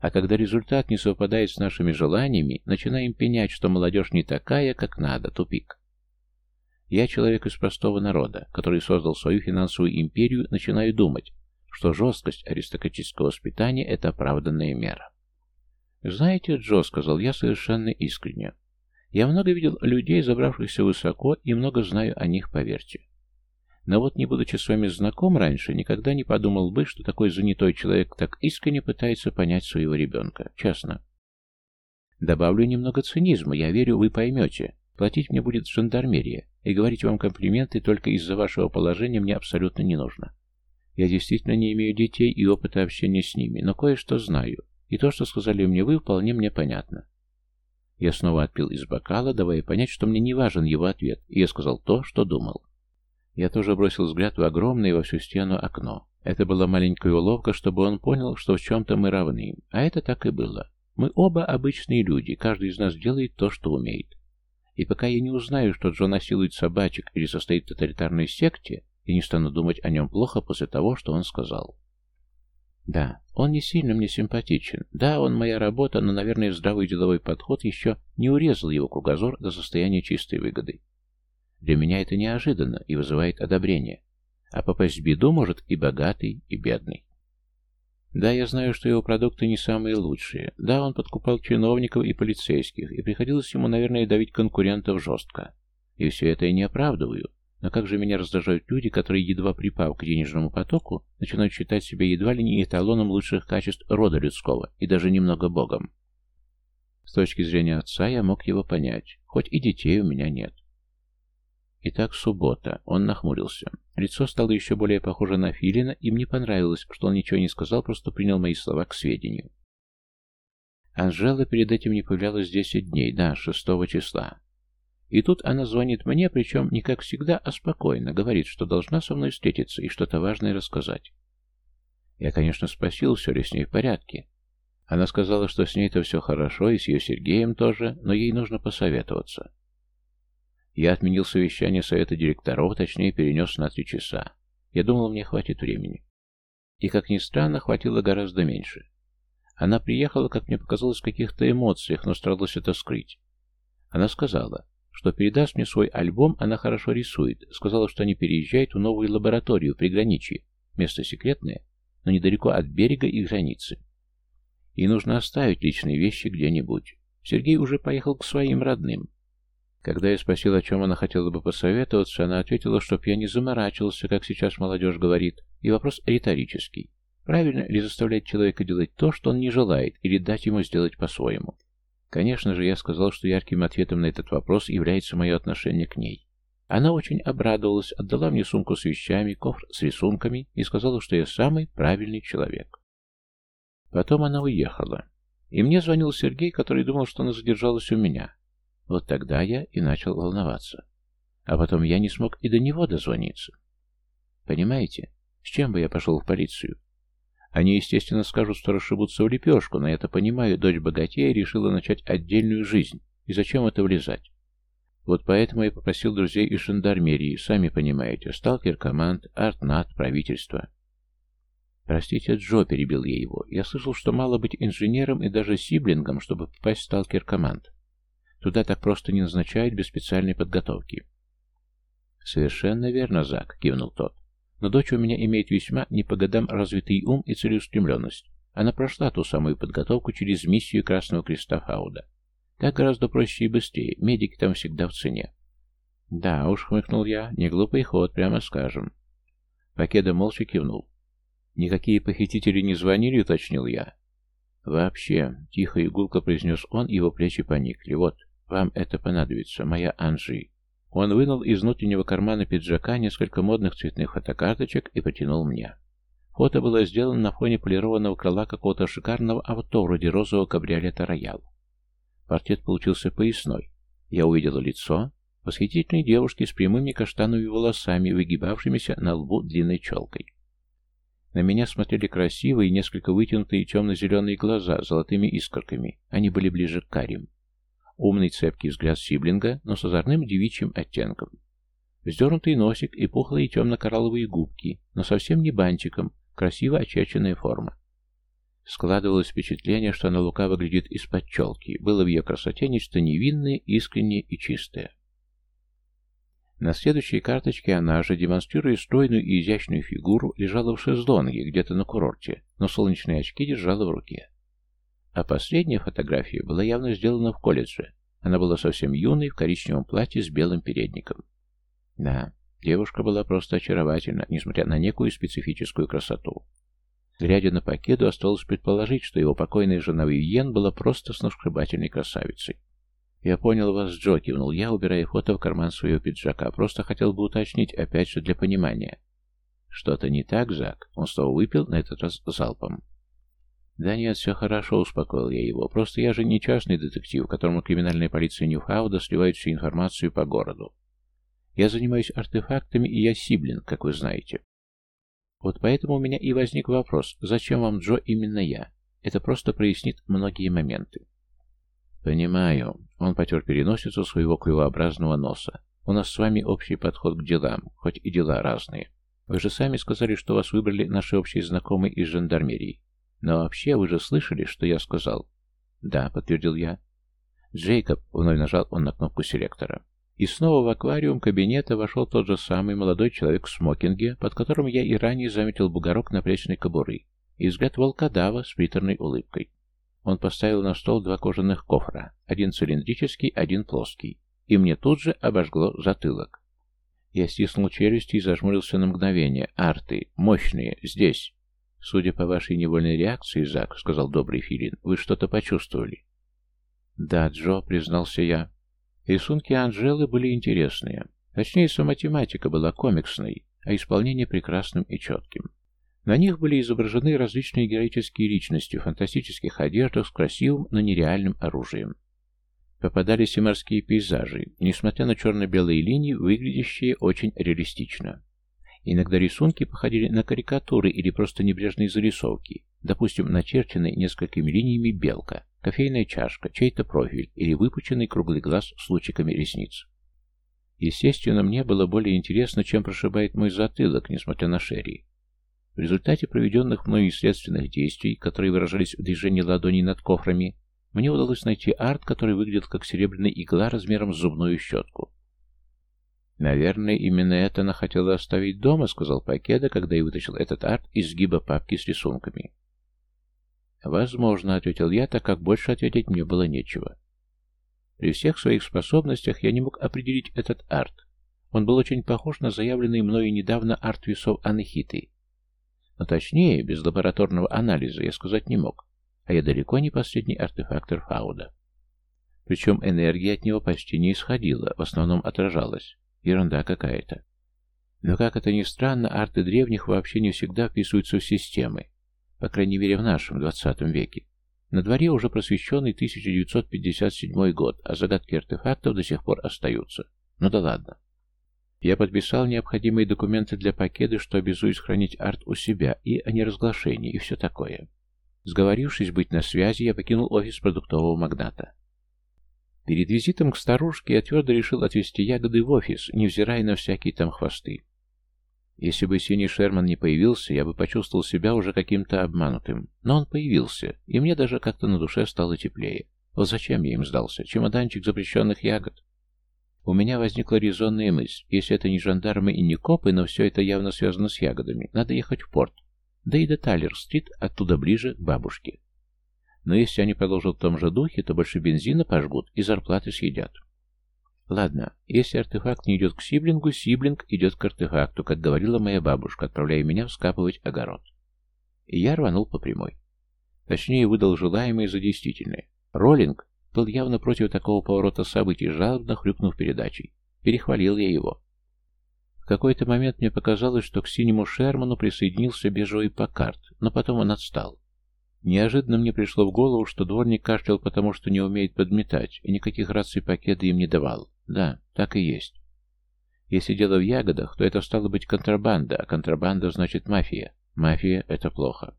А когда результат не совпадает с нашими желаниями, начинаем пенять, что молодежь не такая, как надо, тупик. Я человек из простого народа, который создал свою финансовую империю, начинаю думать, что жесткость аристократического воспитания – это оправданная мера. «Знаете, Джо», — сказал я совершенно искренне, — «я много видел людей, забравшихся высоко, и много знаю о них, поверьте. Но вот не будучи с вами знаком раньше, никогда не подумал бы, что такой занятой человек так искренне пытается понять своего ребенка. Честно. Добавлю немного цинизма, я верю, вы поймете. Платить мне будет жандармерия, и говорить вам комплименты только из-за вашего положения мне абсолютно не нужно. Я действительно не имею детей и опыта общения с ними, но кое-что знаю, и то, что сказали мне вы, вполне мне понятно. Я снова отпил из бокала, давая понять, что мне не важен его ответ, и я сказал то, что думал. Я тоже бросил взгляд в огромное во всю стену окно. Это была маленькая уловка, чтобы он понял, что в чем-то мы равны. А это так и было. Мы оба обычные люди, каждый из нас делает то, что умеет. И пока я не узнаю, что Джо насилует собачек или состоит в тоталитарной секте, я не стану думать о нем плохо после того, что он сказал. Да, он не сильно мне симпатичен. Да, он моя работа, но, наверное, здравый деловой подход еще не урезал его кругозор до состояния чистой выгоды. Для меня это неожиданно и вызывает одобрение. А попасть в беду может и богатый, и бедный. Да, я знаю, что его продукты не самые лучшие. Да, он подкупал чиновников и полицейских, и приходилось ему, наверное, давить конкурентов жестко. И все это я не оправдываю. Но как же меня раздражают люди, которые, едва припав к денежному потоку, начинают считать себя едва ли не эталоном лучших качеств рода людского и даже немного богом. С точки зрения отца я мог его понять, хоть и детей у меня нет. Итак, суббота. Он нахмурился. Лицо стало еще более похоже на Филина, и мне понравилось, что он ничего не сказал, просто принял мои слова к сведению. Анжела перед этим не появлялась десять дней, да, шестого числа. И тут она звонит мне, причем не как всегда, а спокойно, говорит, что должна со мной встретиться и что-то важное рассказать. Я, конечно, спросил, все ли с ней в порядке. Она сказала, что с ней-то все хорошо, и с ее Сергеем тоже, но ей нужно посоветоваться. Я отменил совещание совета директоров, точнее перенес на три часа. Я думал, мне хватит времени. И, как ни странно, хватило гораздо меньше. Она приехала, как мне показалось, в каких-то эмоциях, но старалась это скрыть. Она сказала, что передаст мне свой альбом, она хорошо рисует. Сказала, что они переезжают в новую лабораторию при граничье. Место секретное, но недалеко от берега и границы. И нужно оставить личные вещи где-нибудь. Сергей уже поехал к своим родным. Когда я спросил, о чем она хотела бы посоветоваться, она ответила, чтоб я не заморачивался, как сейчас молодежь говорит, и вопрос риторический. Правильно ли заставлять человека делать то, что он не желает, или дать ему сделать по-своему? Конечно же, я сказал, что ярким ответом на этот вопрос является мое отношение к ней. Она очень обрадовалась, отдала мне сумку с вещами, кофр с рисунками и сказала, что я самый правильный человек. Потом она уехала. И мне звонил Сергей, который думал, что она задержалась у меня. Вот тогда я и начал волноваться. А потом я не смог и до него дозвониться. Понимаете, с чем бы я пошел в полицию? Они, естественно, скажут, что расшибутся в лепешку, но я-то понимаю, дочь богатея решила начать отдельную жизнь. И зачем это влезать? Вот поэтому я попросил друзей из жандармерии, сами понимаете, сталкер команд, артнат, правительство. Простите, Джо, перебил я его. Я слышал, что мало быть инженером и даже сиблингом, чтобы попасть в сталкер команд. Туда так просто не назначают без специальной подготовки. «Совершенно верно, Зак», — кивнул тот. «Но дочь у меня имеет весьма не по годам развитый ум и целеустремленность. Она прошла ту самую подготовку через миссию Красного Креста Фауда. Так гораздо проще и быстрее, медики там всегда в цене». «Да уж», — хмыкнул я, — «не глупый ход, прямо скажем». Покеда молча кивнул. «Никакие похитители не звонили?» — уточнил я. «Вообще», — тихо и гулко произнес он, его плечи поникли. «Вот, вам это понадобится, моя Анжи». Он вынул из внутреннего кармана пиджака несколько модных цветных фотокарточек и протянул мне. Фото было сделано на фоне полированного крыла какого-то шикарного авто, вроде розового кабриолета «Роял». Портрет получился поясной. Я увидел лицо восхитительной девушки с прямыми каштановыми волосами, выгибавшимися на лбу длинной челкой. На меня смотрели красивые, несколько вытянутые темно-зеленые глаза с золотыми искорками. Они были ближе к карим. Умный цепкий взгляд сиблинга, но с озорным девичьим оттенком. Вздернутый носик и пухлые темно-коралловые губки, но совсем не бантиком, красиво очерченная форма. Складывалось впечатление, что она лукаво глядит из-под челки. Было в ее красоте нечто невинное, искреннее и чистое. На следующей карточке она же, демонстрируя стройную и изящную фигуру, лежала в шезлонге, где-то на курорте, но солнечные очки держала в руке. А последняя фотография была явно сделана в колледже. Она была совсем юной, в коричневом платье с белым передником. Да, девушка была просто очаровательна, несмотря на некую специфическую красоту. Глядя на Пакеду, осталось предположить, что его покойная жена Вивьен была просто сногсшибательной красавицей. «Я понял вас, Джо», — кивнул я, убирая фото в карман своего пиджака. «Просто хотел бы уточнить, опять же, для понимания». «Что-то не так, Зак?» Он снова выпил, на этот раз залпом. «Да нет, все хорошо», — успокоил я его. «Просто я же не частный детектив, которому криминальная полиция Ньюфауда сливает всю информацию по городу. Я занимаюсь артефактами, и я сиблинг, как вы знаете. Вот поэтому у меня и возник вопрос, зачем вам Джо именно я? Это просто прояснит многие моменты». «Понимаю». Он потер переносицу своего клювообразного носа. «У нас с вами общий подход к делам, хоть и дела разные. Вы же сами сказали, что вас выбрали наши общие знакомые из жандармерии. Но вообще, вы же слышали, что я сказал?» «Да», — подтвердил я. «Джейкоб», — вновь нажал он на кнопку селектора. И снова в аквариум кабинета вошел тот же самый молодой человек в смокинге, под которым я и ранее заметил бугорок на плечной кобуры, и взгляд волкодава с приторной улыбкой. Он поставил на стол два кожаных кофра, один цилиндрический, один плоский, и мне тут же обожгло затылок. Я стиснул челюсти и зажмурился на мгновение. «Арты! Мощные! Здесь!» «Судя по вашей невольной реакции, Зак, — сказал добрый Филин, — вы что-то почувствовали?» «Да, Джо», — признался я. Рисунки Анжелы были интересные. Точнее, сама тематика была комиксной, а исполнение прекрасным и четким. На них были изображены различные героические личности в фантастических одеждах с красивым, но нереальным оружием. Попадались и морские пейзажи, несмотря на черно-белые линии, выглядящие очень реалистично. Иногда рисунки походили на карикатуры или просто небрежные зарисовки, допустим, начерченной несколькими линиями белка, кофейная чашка, чей-то профиль или выпученный круглый глаз с лучиками ресниц. Естественно, мне было более интересно, чем прошибает мой затылок, несмотря на Шерри. В результате проведенных мною следственных действий, которые выражались в движении ладоней над кофрами, мне удалось найти арт, который выглядел как серебряная игла размером с зубную щетку. «Наверное, именно это она хотела оставить дома», — сказал Пакеда, когда я вытащил этот арт из сгиба папки с рисунками. «Возможно», — ответил я, так как больше ответить мне было нечего. При всех своих способностях я не мог определить этот арт. Он был очень похож на заявленный мною недавно арт весов Анахиты, но точнее, без лабораторного анализа я сказать не мог, а я далеко не последний артефактор Фауда. Причем энергия от него почти не исходила, в основном отражалась. Ерунда какая-то. Но как это ни странно, арты древних вообще не всегда вписываются в системы, по крайней мере в нашем 20 веке. На дворе уже просвещенный 1957 год, а загадки артефактов до сих пор остаются. Ну да ладно. Я подписал необходимые документы для пакеты, что обязуюсь хранить арт у себя, и о неразглашении, и все такое. Сговорившись быть на связи, я покинул офис продуктового магната. Перед визитом к старушке я твердо решил отвезти ягоды в офис, невзирая на всякие там хвосты. Если бы синий Шерман не появился, я бы почувствовал себя уже каким-то обманутым. Но он появился, и мне даже как-то на душе стало теплее. Вот зачем я им сдался? Чемоданчик запрещенных ягод? У меня возникла резонная мысль. Если это не жандармы и не копы, но все это явно связано с ягодами, надо ехать в порт. Да и до Талер-стрит, оттуда ближе, к бабушке. Но если они продолжат в том же духе, то больше бензина пожгут и зарплаты съедят. Ладно, если артефакт не идет к сиблингу, сиблинг идет к артефакту, как говорила моя бабушка, отправляя меня вскапывать огород. И я рванул по прямой. Точнее, выдал желаемое за действительное. Роллинг был явно против такого поворота событий, жалобно хрюкнув передачей. Перехвалил я его. В какой-то момент мне показалось, что к синему Шерману присоединился бежевый Покарт, но потом он отстал. Неожиданно мне пришло в голову, что дворник кашлял потому, что не умеет подметать, и никаких раций пакета им не давал. Да, так и есть. Если дело в ягодах, то это стало быть контрабанда, а контрабанда значит мафия. Мафия — это плохо.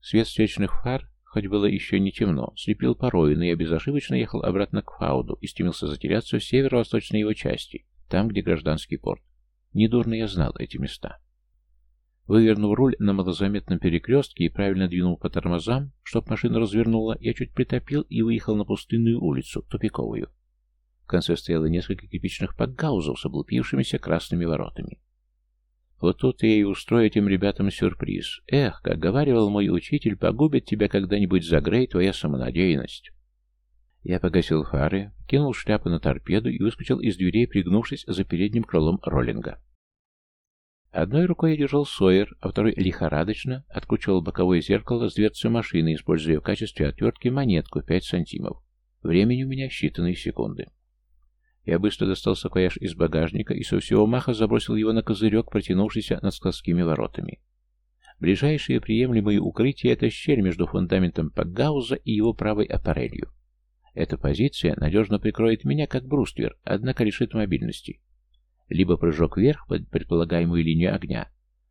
Свет встречных фар, хоть было еще не темно, слепил порой, но я безошибочно ехал обратно к Фауду и стремился затеряться в северо-восточной его части, там, где гражданский порт. Недурно я знал эти места. Вывернув руль на малозаметном перекрестке и правильно двинул по тормозам, чтоб машина развернула, я чуть притопил и выехал на пустынную улицу, тупиковую. В конце стояло несколько кирпичных подгаузов с облупившимися красными воротами. Вот тут я и устрою этим ребятам сюрприз. Эх, как говаривал мой учитель, погубит тебя когда-нибудь за грей твоя самонадеянность. Я погасил фары, кинул шляпу на торпеду и выскочил из дверей, пригнувшись за передним крылом роллинга. Одной рукой я держал Сойер, а второй лихорадочно откручивал боковое зеркало с дверцы машины, используя в качестве отвертки монетку 5 сантимов. Времени у меня считанные секунды. Я быстро достал саквояж из багажника и со всего маха забросил его на козырек, протянувшийся над складскими воротами. Ближайшие приемлемые укрытия — это щель между фундаментом Пакгауза и его правой аппарелью. Эта позиция надежно прикроет меня как бруствер, однако лишит мобильности либо прыжок вверх под предполагаемую линию огня,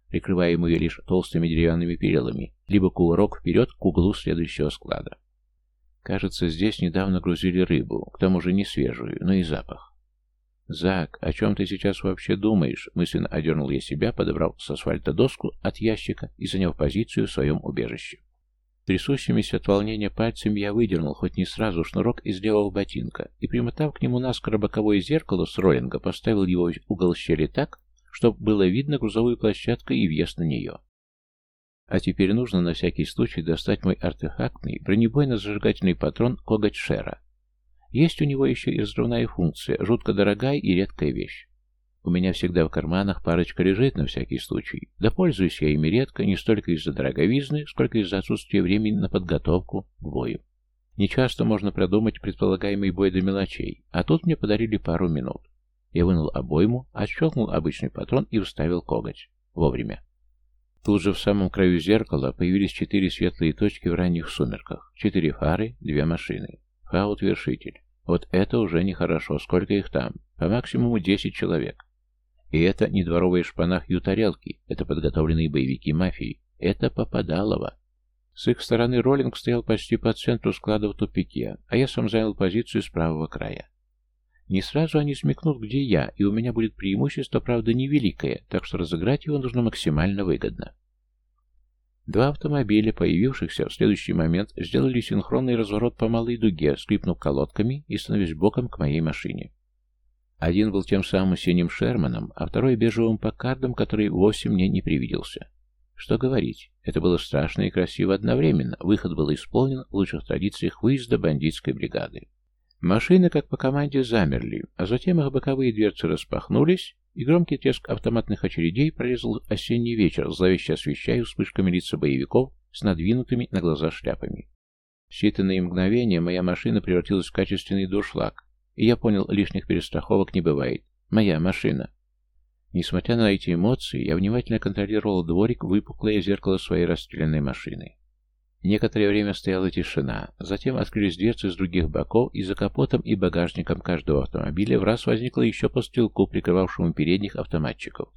прикрываемую лишь толстыми деревянными перилами, либо кувырок вперед к углу следующего склада. Кажется, здесь недавно грузили рыбу, к тому же не свежую, но и запах. «Зак, о чем ты сейчас вообще думаешь?» Мысленно одернул я себя, подобрал с асфальта доску от ящика и заняв позицию в своем убежище. Трясущимися от волнения пальцами я выдернул, хоть не сразу, шнурок из левого ботинка, и, примотав к нему наскоро боковое зеркало с роллинга, поставил его в угол щели так, чтобы было видно грузовую площадку и въезд на нее. А теперь нужно на всякий случай достать мой артефактный бронебойно-зажигательный патрон коготь Шера. Есть у него еще и взрывная функция, жутко дорогая и редкая вещь. У меня всегда в карманах парочка лежит на всякий случай. Да пользуюсь я ими редко, не столько из-за дороговизны, сколько из-за отсутствия времени на подготовку к бою. Нечасто можно продумать предполагаемый бой до мелочей, а тут мне подарили пару минут. Я вынул обойму, отщелкнул обычный патрон и вставил коготь. Вовремя. Тут же в самом краю зеркала появились четыре светлые точки в ранних сумерках. Четыре фары, две машины. Фаут-вершитель. Вот это уже нехорошо. Сколько их там? По максимуму десять человек. И это не дворовые шпана ю тарелки, это подготовленные боевики мафии. Это Попадалово. С их стороны роллинг стоял почти по центру склада в тупике, а я сам занял позицию с правого края. Не сразу они смекнут, где я, и у меня будет преимущество, правда, невеликое, так что разыграть его нужно максимально выгодно. Два автомобиля, появившихся в следующий момент, сделали синхронный разворот по малой дуге, скрипнув колодками и становясь боком к моей машине. Один был тем самым синим Шерманом, а второй бежевым Паккардом, который вовсе мне не привиделся. Что говорить, это было страшно и красиво одновременно, выход был исполнен в лучших традициях выезда бандитской бригады. Машины, как по команде, замерли, а затем их боковые дверцы распахнулись, и громкий треск автоматных очередей прорезал осенний вечер, зловеще освещая вспышками лица боевиков с надвинутыми на глаза шляпами. В считанные мгновения моя машина превратилась в качественный дуршлаг, и я понял, лишних перестраховок не бывает. Моя машина. Несмотря на эти эмоции, я внимательно контролировал дворик, выпуклое зеркало своей расстрелянной машины. Некоторое время стояла тишина, затем открылись дверцы с других боков, и за капотом и багажником каждого автомобиля в раз возникло еще по стрелку, прикрывавшему передних автоматчиков.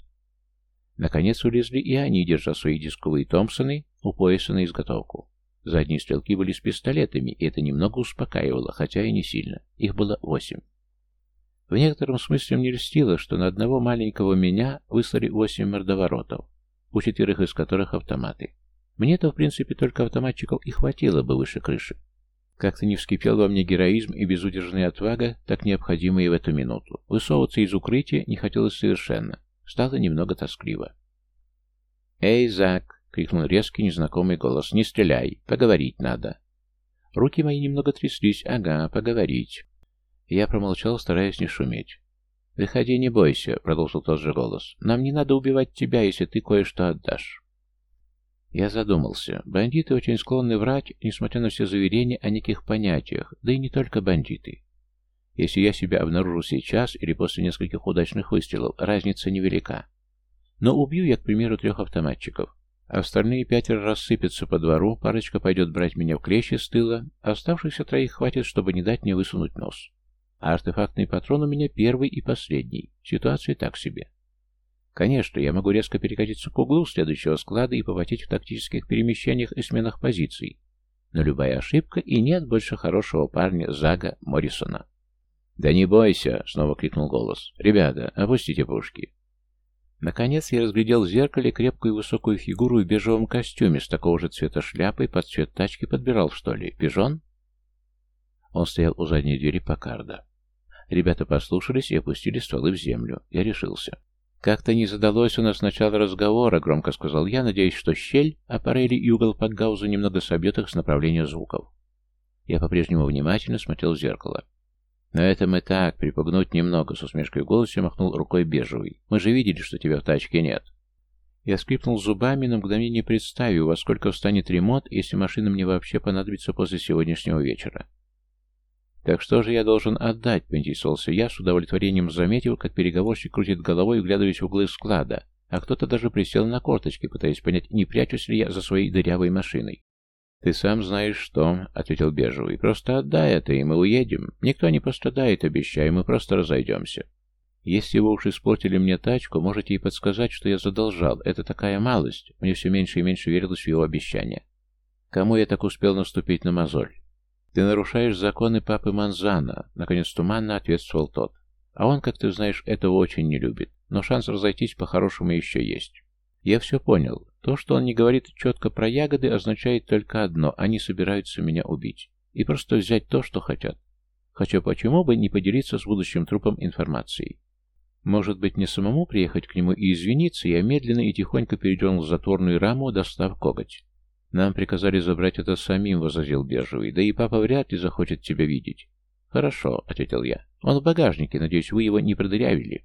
Наконец улезли и они, держа свои дисковые Томпсоны у пояса на изготовку. Задние стрелки были с пистолетами, и это немного успокаивало, хотя и не сильно. Их было восемь. В некотором смысле мне льстило, что на одного маленького меня выслали восемь мордоворотов, у четверых из которых автоматы. Мне-то, в принципе, только автоматчиков и хватило бы выше крыши. Как-то не вскипел во мне героизм и безудержная отвага, так необходимые в эту минуту. Высовываться из укрытия не хотелось совершенно. Стало немного тоскливо. «Эй, Зак!» — крикнул резкий незнакомый голос. «Не стреляй! Поговорить надо!» Руки мои немного тряслись. «Ага, поговорить!» Я промолчал, стараясь не шуметь. «Выходи, не бойся», — продолжил тот же голос. «Нам не надо убивать тебя, если ты кое-что отдашь». Я задумался. Бандиты очень склонны врать, несмотря на все заверения о неких понятиях, да и не только бандиты. Если я себя обнаружу сейчас или после нескольких удачных выстрелов, разница невелика. Но убью я, к примеру, трех автоматчиков. Остальные пятеро рассыпятся по двору, парочка пойдет брать меня в клещи с тыла, а оставшихся троих хватит, чтобы не дать мне высунуть нос. А артефактный патрон у меня первый и последний. Ситуация так себе. Конечно, я могу резко перекатиться к углу следующего склада и попотеть в тактических перемещениях и сменах позиций. Но любая ошибка, и нет больше хорошего парня Зага Моррисона. «Да не бойся!» — снова крикнул голос. «Ребята, опустите пушки!» Наконец я разглядел в зеркале крепкую высокую фигуру в бежевом костюме с такого же цвета шляпой, под цвет тачки подбирал, что ли. Пижон? Он стоял у задней двери Покарда. Ребята послушались и опустили стволы в землю. Я решился. «Как-то не задалось у нас начало разговора», — громко сказал я, надеясь, что щель, аппарели и угол Пакгауза немного собьет их с направления звуков. Я по-прежнему внимательно смотрел в зеркало. «Но это мы так, припугнуть немного», — с усмешкой в голосе махнул рукой бежевый. «Мы же видели, что тебя в тачке нет». Я скрипнул зубами, на мгновение представив, во сколько встанет ремонт, если машина мне вообще понадобится после сегодняшнего вечера. «Так что же я должен отдать?» — поинтересовался я, с удовлетворением заметив, как переговорщик крутит головой, вглядываясь в углы склада, а кто-то даже присел на корточки, пытаясь понять, не прячусь ли я за своей дырявой машиной. «Ты сам знаешь что», — ответил Бежевый. «Просто отдай это, и мы уедем. Никто не пострадает, обещаю, мы просто разойдемся. Если вы уж испортили мне тачку, можете и подсказать, что я задолжал. Это такая малость. Мне все меньше и меньше верилось в его обещание. Кому я так успел наступить на мозоль? «Ты нарушаешь законы папы Манзана», — наконец туманно ответствовал тот. «А он, как ты знаешь, этого очень не любит. Но шанс разойтись по-хорошему еще есть». «Я все понял. То, что он не говорит четко про ягоды, означает только одно — они собираются меня убить. И просто взять то, что хотят. Хотя почему бы не поделиться с будущим трупом информацией? Может быть, не самому приехать к нему и извиниться, я медленно и тихонько передернул затворную раму, достав коготь. «Нам приказали забрать это самим», — возразил Бежевый. «Да и папа вряд ли захочет тебя видеть». «Хорошо», — ответил я. «Он в багажнике. Надеюсь, вы его не продырявили».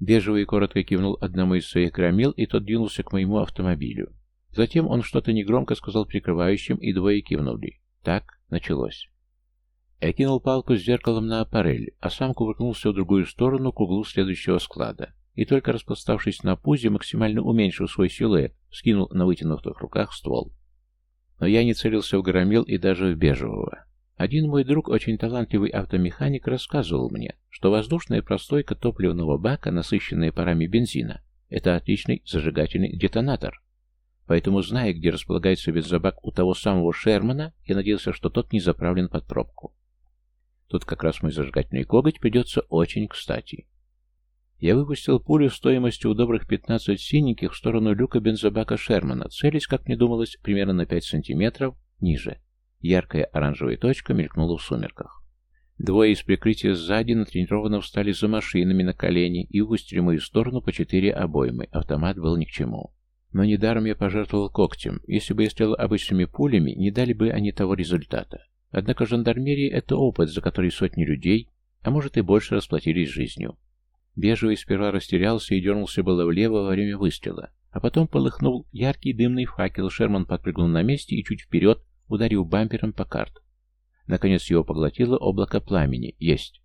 Бежевый коротко кивнул одному из своих громил, и тот двинулся к моему автомобилю. Затем он что-то негромко сказал прикрывающим, и двое кивнули. Так началось. Я кинул палку с зеркалом на аппарель, а сам кувыркнулся в другую сторону к углу следующего склада и только распластавшись на пузе, максимально уменьшив свой силуэт, скинул на вытянутых руках ствол. Но я не целился в громил и даже в бежевого. Один мой друг, очень талантливый автомеханик, рассказывал мне, что воздушная прослойка топливного бака, насыщенная парами бензина, это отличный зажигательный детонатор. Поэтому, зная, где располагается бензобак у того самого Шермана, я надеялся, что тот не заправлен под пробку. Тут как раз мой зажигательный коготь придется очень кстати. Я выпустил пулю стоимостью у добрых 15 синеньких в сторону люка бензобака Шермана, целясь, как мне думалось, примерно на 5 сантиметров ниже. Яркая оранжевая точка мелькнула в сумерках. Двое из прикрытия сзади натренированно встали за машинами на колени и выпустили мою сторону по четыре обоймы. Автомат был ни к чему. Но недаром я пожертвовал когтем. Если бы я стрелял обычными пулями, не дали бы они того результата. Однако жандармерия — это опыт, за который сотни людей, а может и больше расплатились жизнью. Бежевый сперва растерялся и дернулся было влево во время выстрела, а потом полыхнул яркий дымный факел, Шерман подпрыгнул на месте и чуть вперед, ударил бампером по карт. Наконец его поглотило облако пламени. Есть.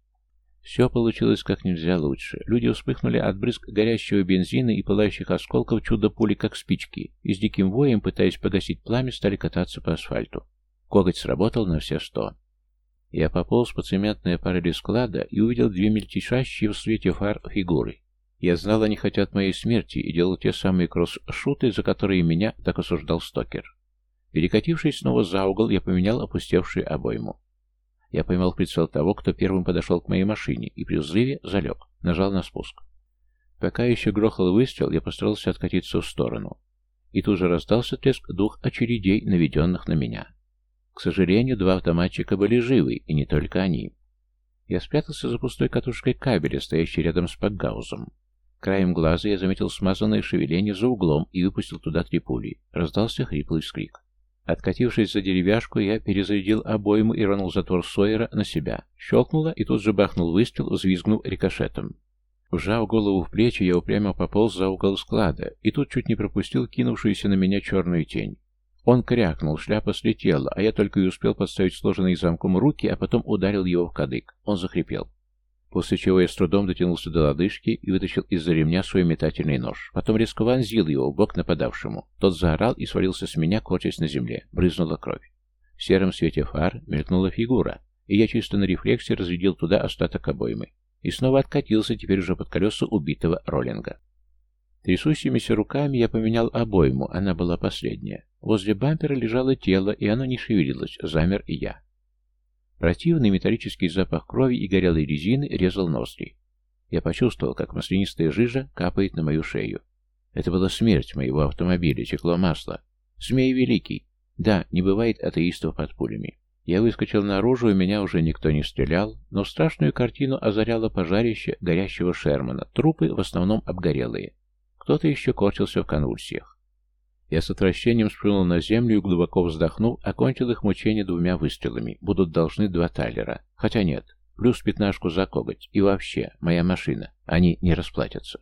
Все получилось как нельзя лучше. Люди вспыхнули от брызг горящего бензина и пылающих осколков чудо-пули, как спички, и с диким воем, пытаясь погасить пламя, стали кататься по асфальту. Коготь сработал на все сто. Я пополз по цементной аппарели склада и увидел две мельтешащие в свете фар фигуры. Я знал, они хотят моей смерти, и делал те самые кросс-шуты, за которые меня так осуждал Стокер. Перекатившись снова за угол, я поменял опустевшую обойму. Я поймал прицел того, кто первым подошел к моей машине, и при взрыве залег, нажал на спуск. Пока еще грохал выстрел, я постарался откатиться в сторону. И тут же раздался треск двух очередей, наведенных на меня. К сожалению, два автоматчика были живы, и не только они. Я спрятался за пустой катушкой кабеля, стоящей рядом с Пакгаузом. Краем глаза я заметил смазанное шевеление за углом и выпустил туда три пули. Раздался хриплый вскрик. Откатившись за деревяшку, я перезарядил обойму и рванул затвор Сойера на себя. Щелкнуло, и тут же бахнул выстрел, взвизгнув рикошетом. Вжав голову в плечи, я упрямо пополз за угол склада, и тут чуть не пропустил кинувшуюся на меня черную тень. Он крякнул, шляпа слетела, а я только и успел подставить сложенные замком руки, а потом ударил его в кадык. Он захрипел. После чего я с трудом дотянулся до лодыжки и вытащил из-за ремня свой метательный нож. Потом резко вонзил его в бок нападавшему. Тот заорал и свалился с меня, корчась на земле. Брызнула кровь. В сером свете фар мелькнула фигура, и я чисто на рефлексе разрядил туда остаток обоймы. И снова откатился, теперь уже под колеса убитого роллинга. Трясущимися руками я поменял обойму, она была последняя. Возле бампера лежало тело, и оно не шевелилось, замер и я. Противный металлический запах крови и горелой резины резал ноздри. Я почувствовал, как маслянистая жижа капает на мою шею. Это была смерть моего автомобиля, текло масло. Змей великий. Да, не бывает атеистов под пулями. Я выскочил наружу, и меня уже никто не стрелял, но страшную картину озаряло пожарище горящего Шермана, трупы в основном обгорелые. Кто-то еще корчился в конвульсиях. Я с отвращением сплюнул на землю и, глубоко вздохнув, окончил их мучение двумя выстрелами. Будут должны два талера. Хотя нет, плюс пятнашку за коготь. И вообще, моя машина. Они не расплатятся.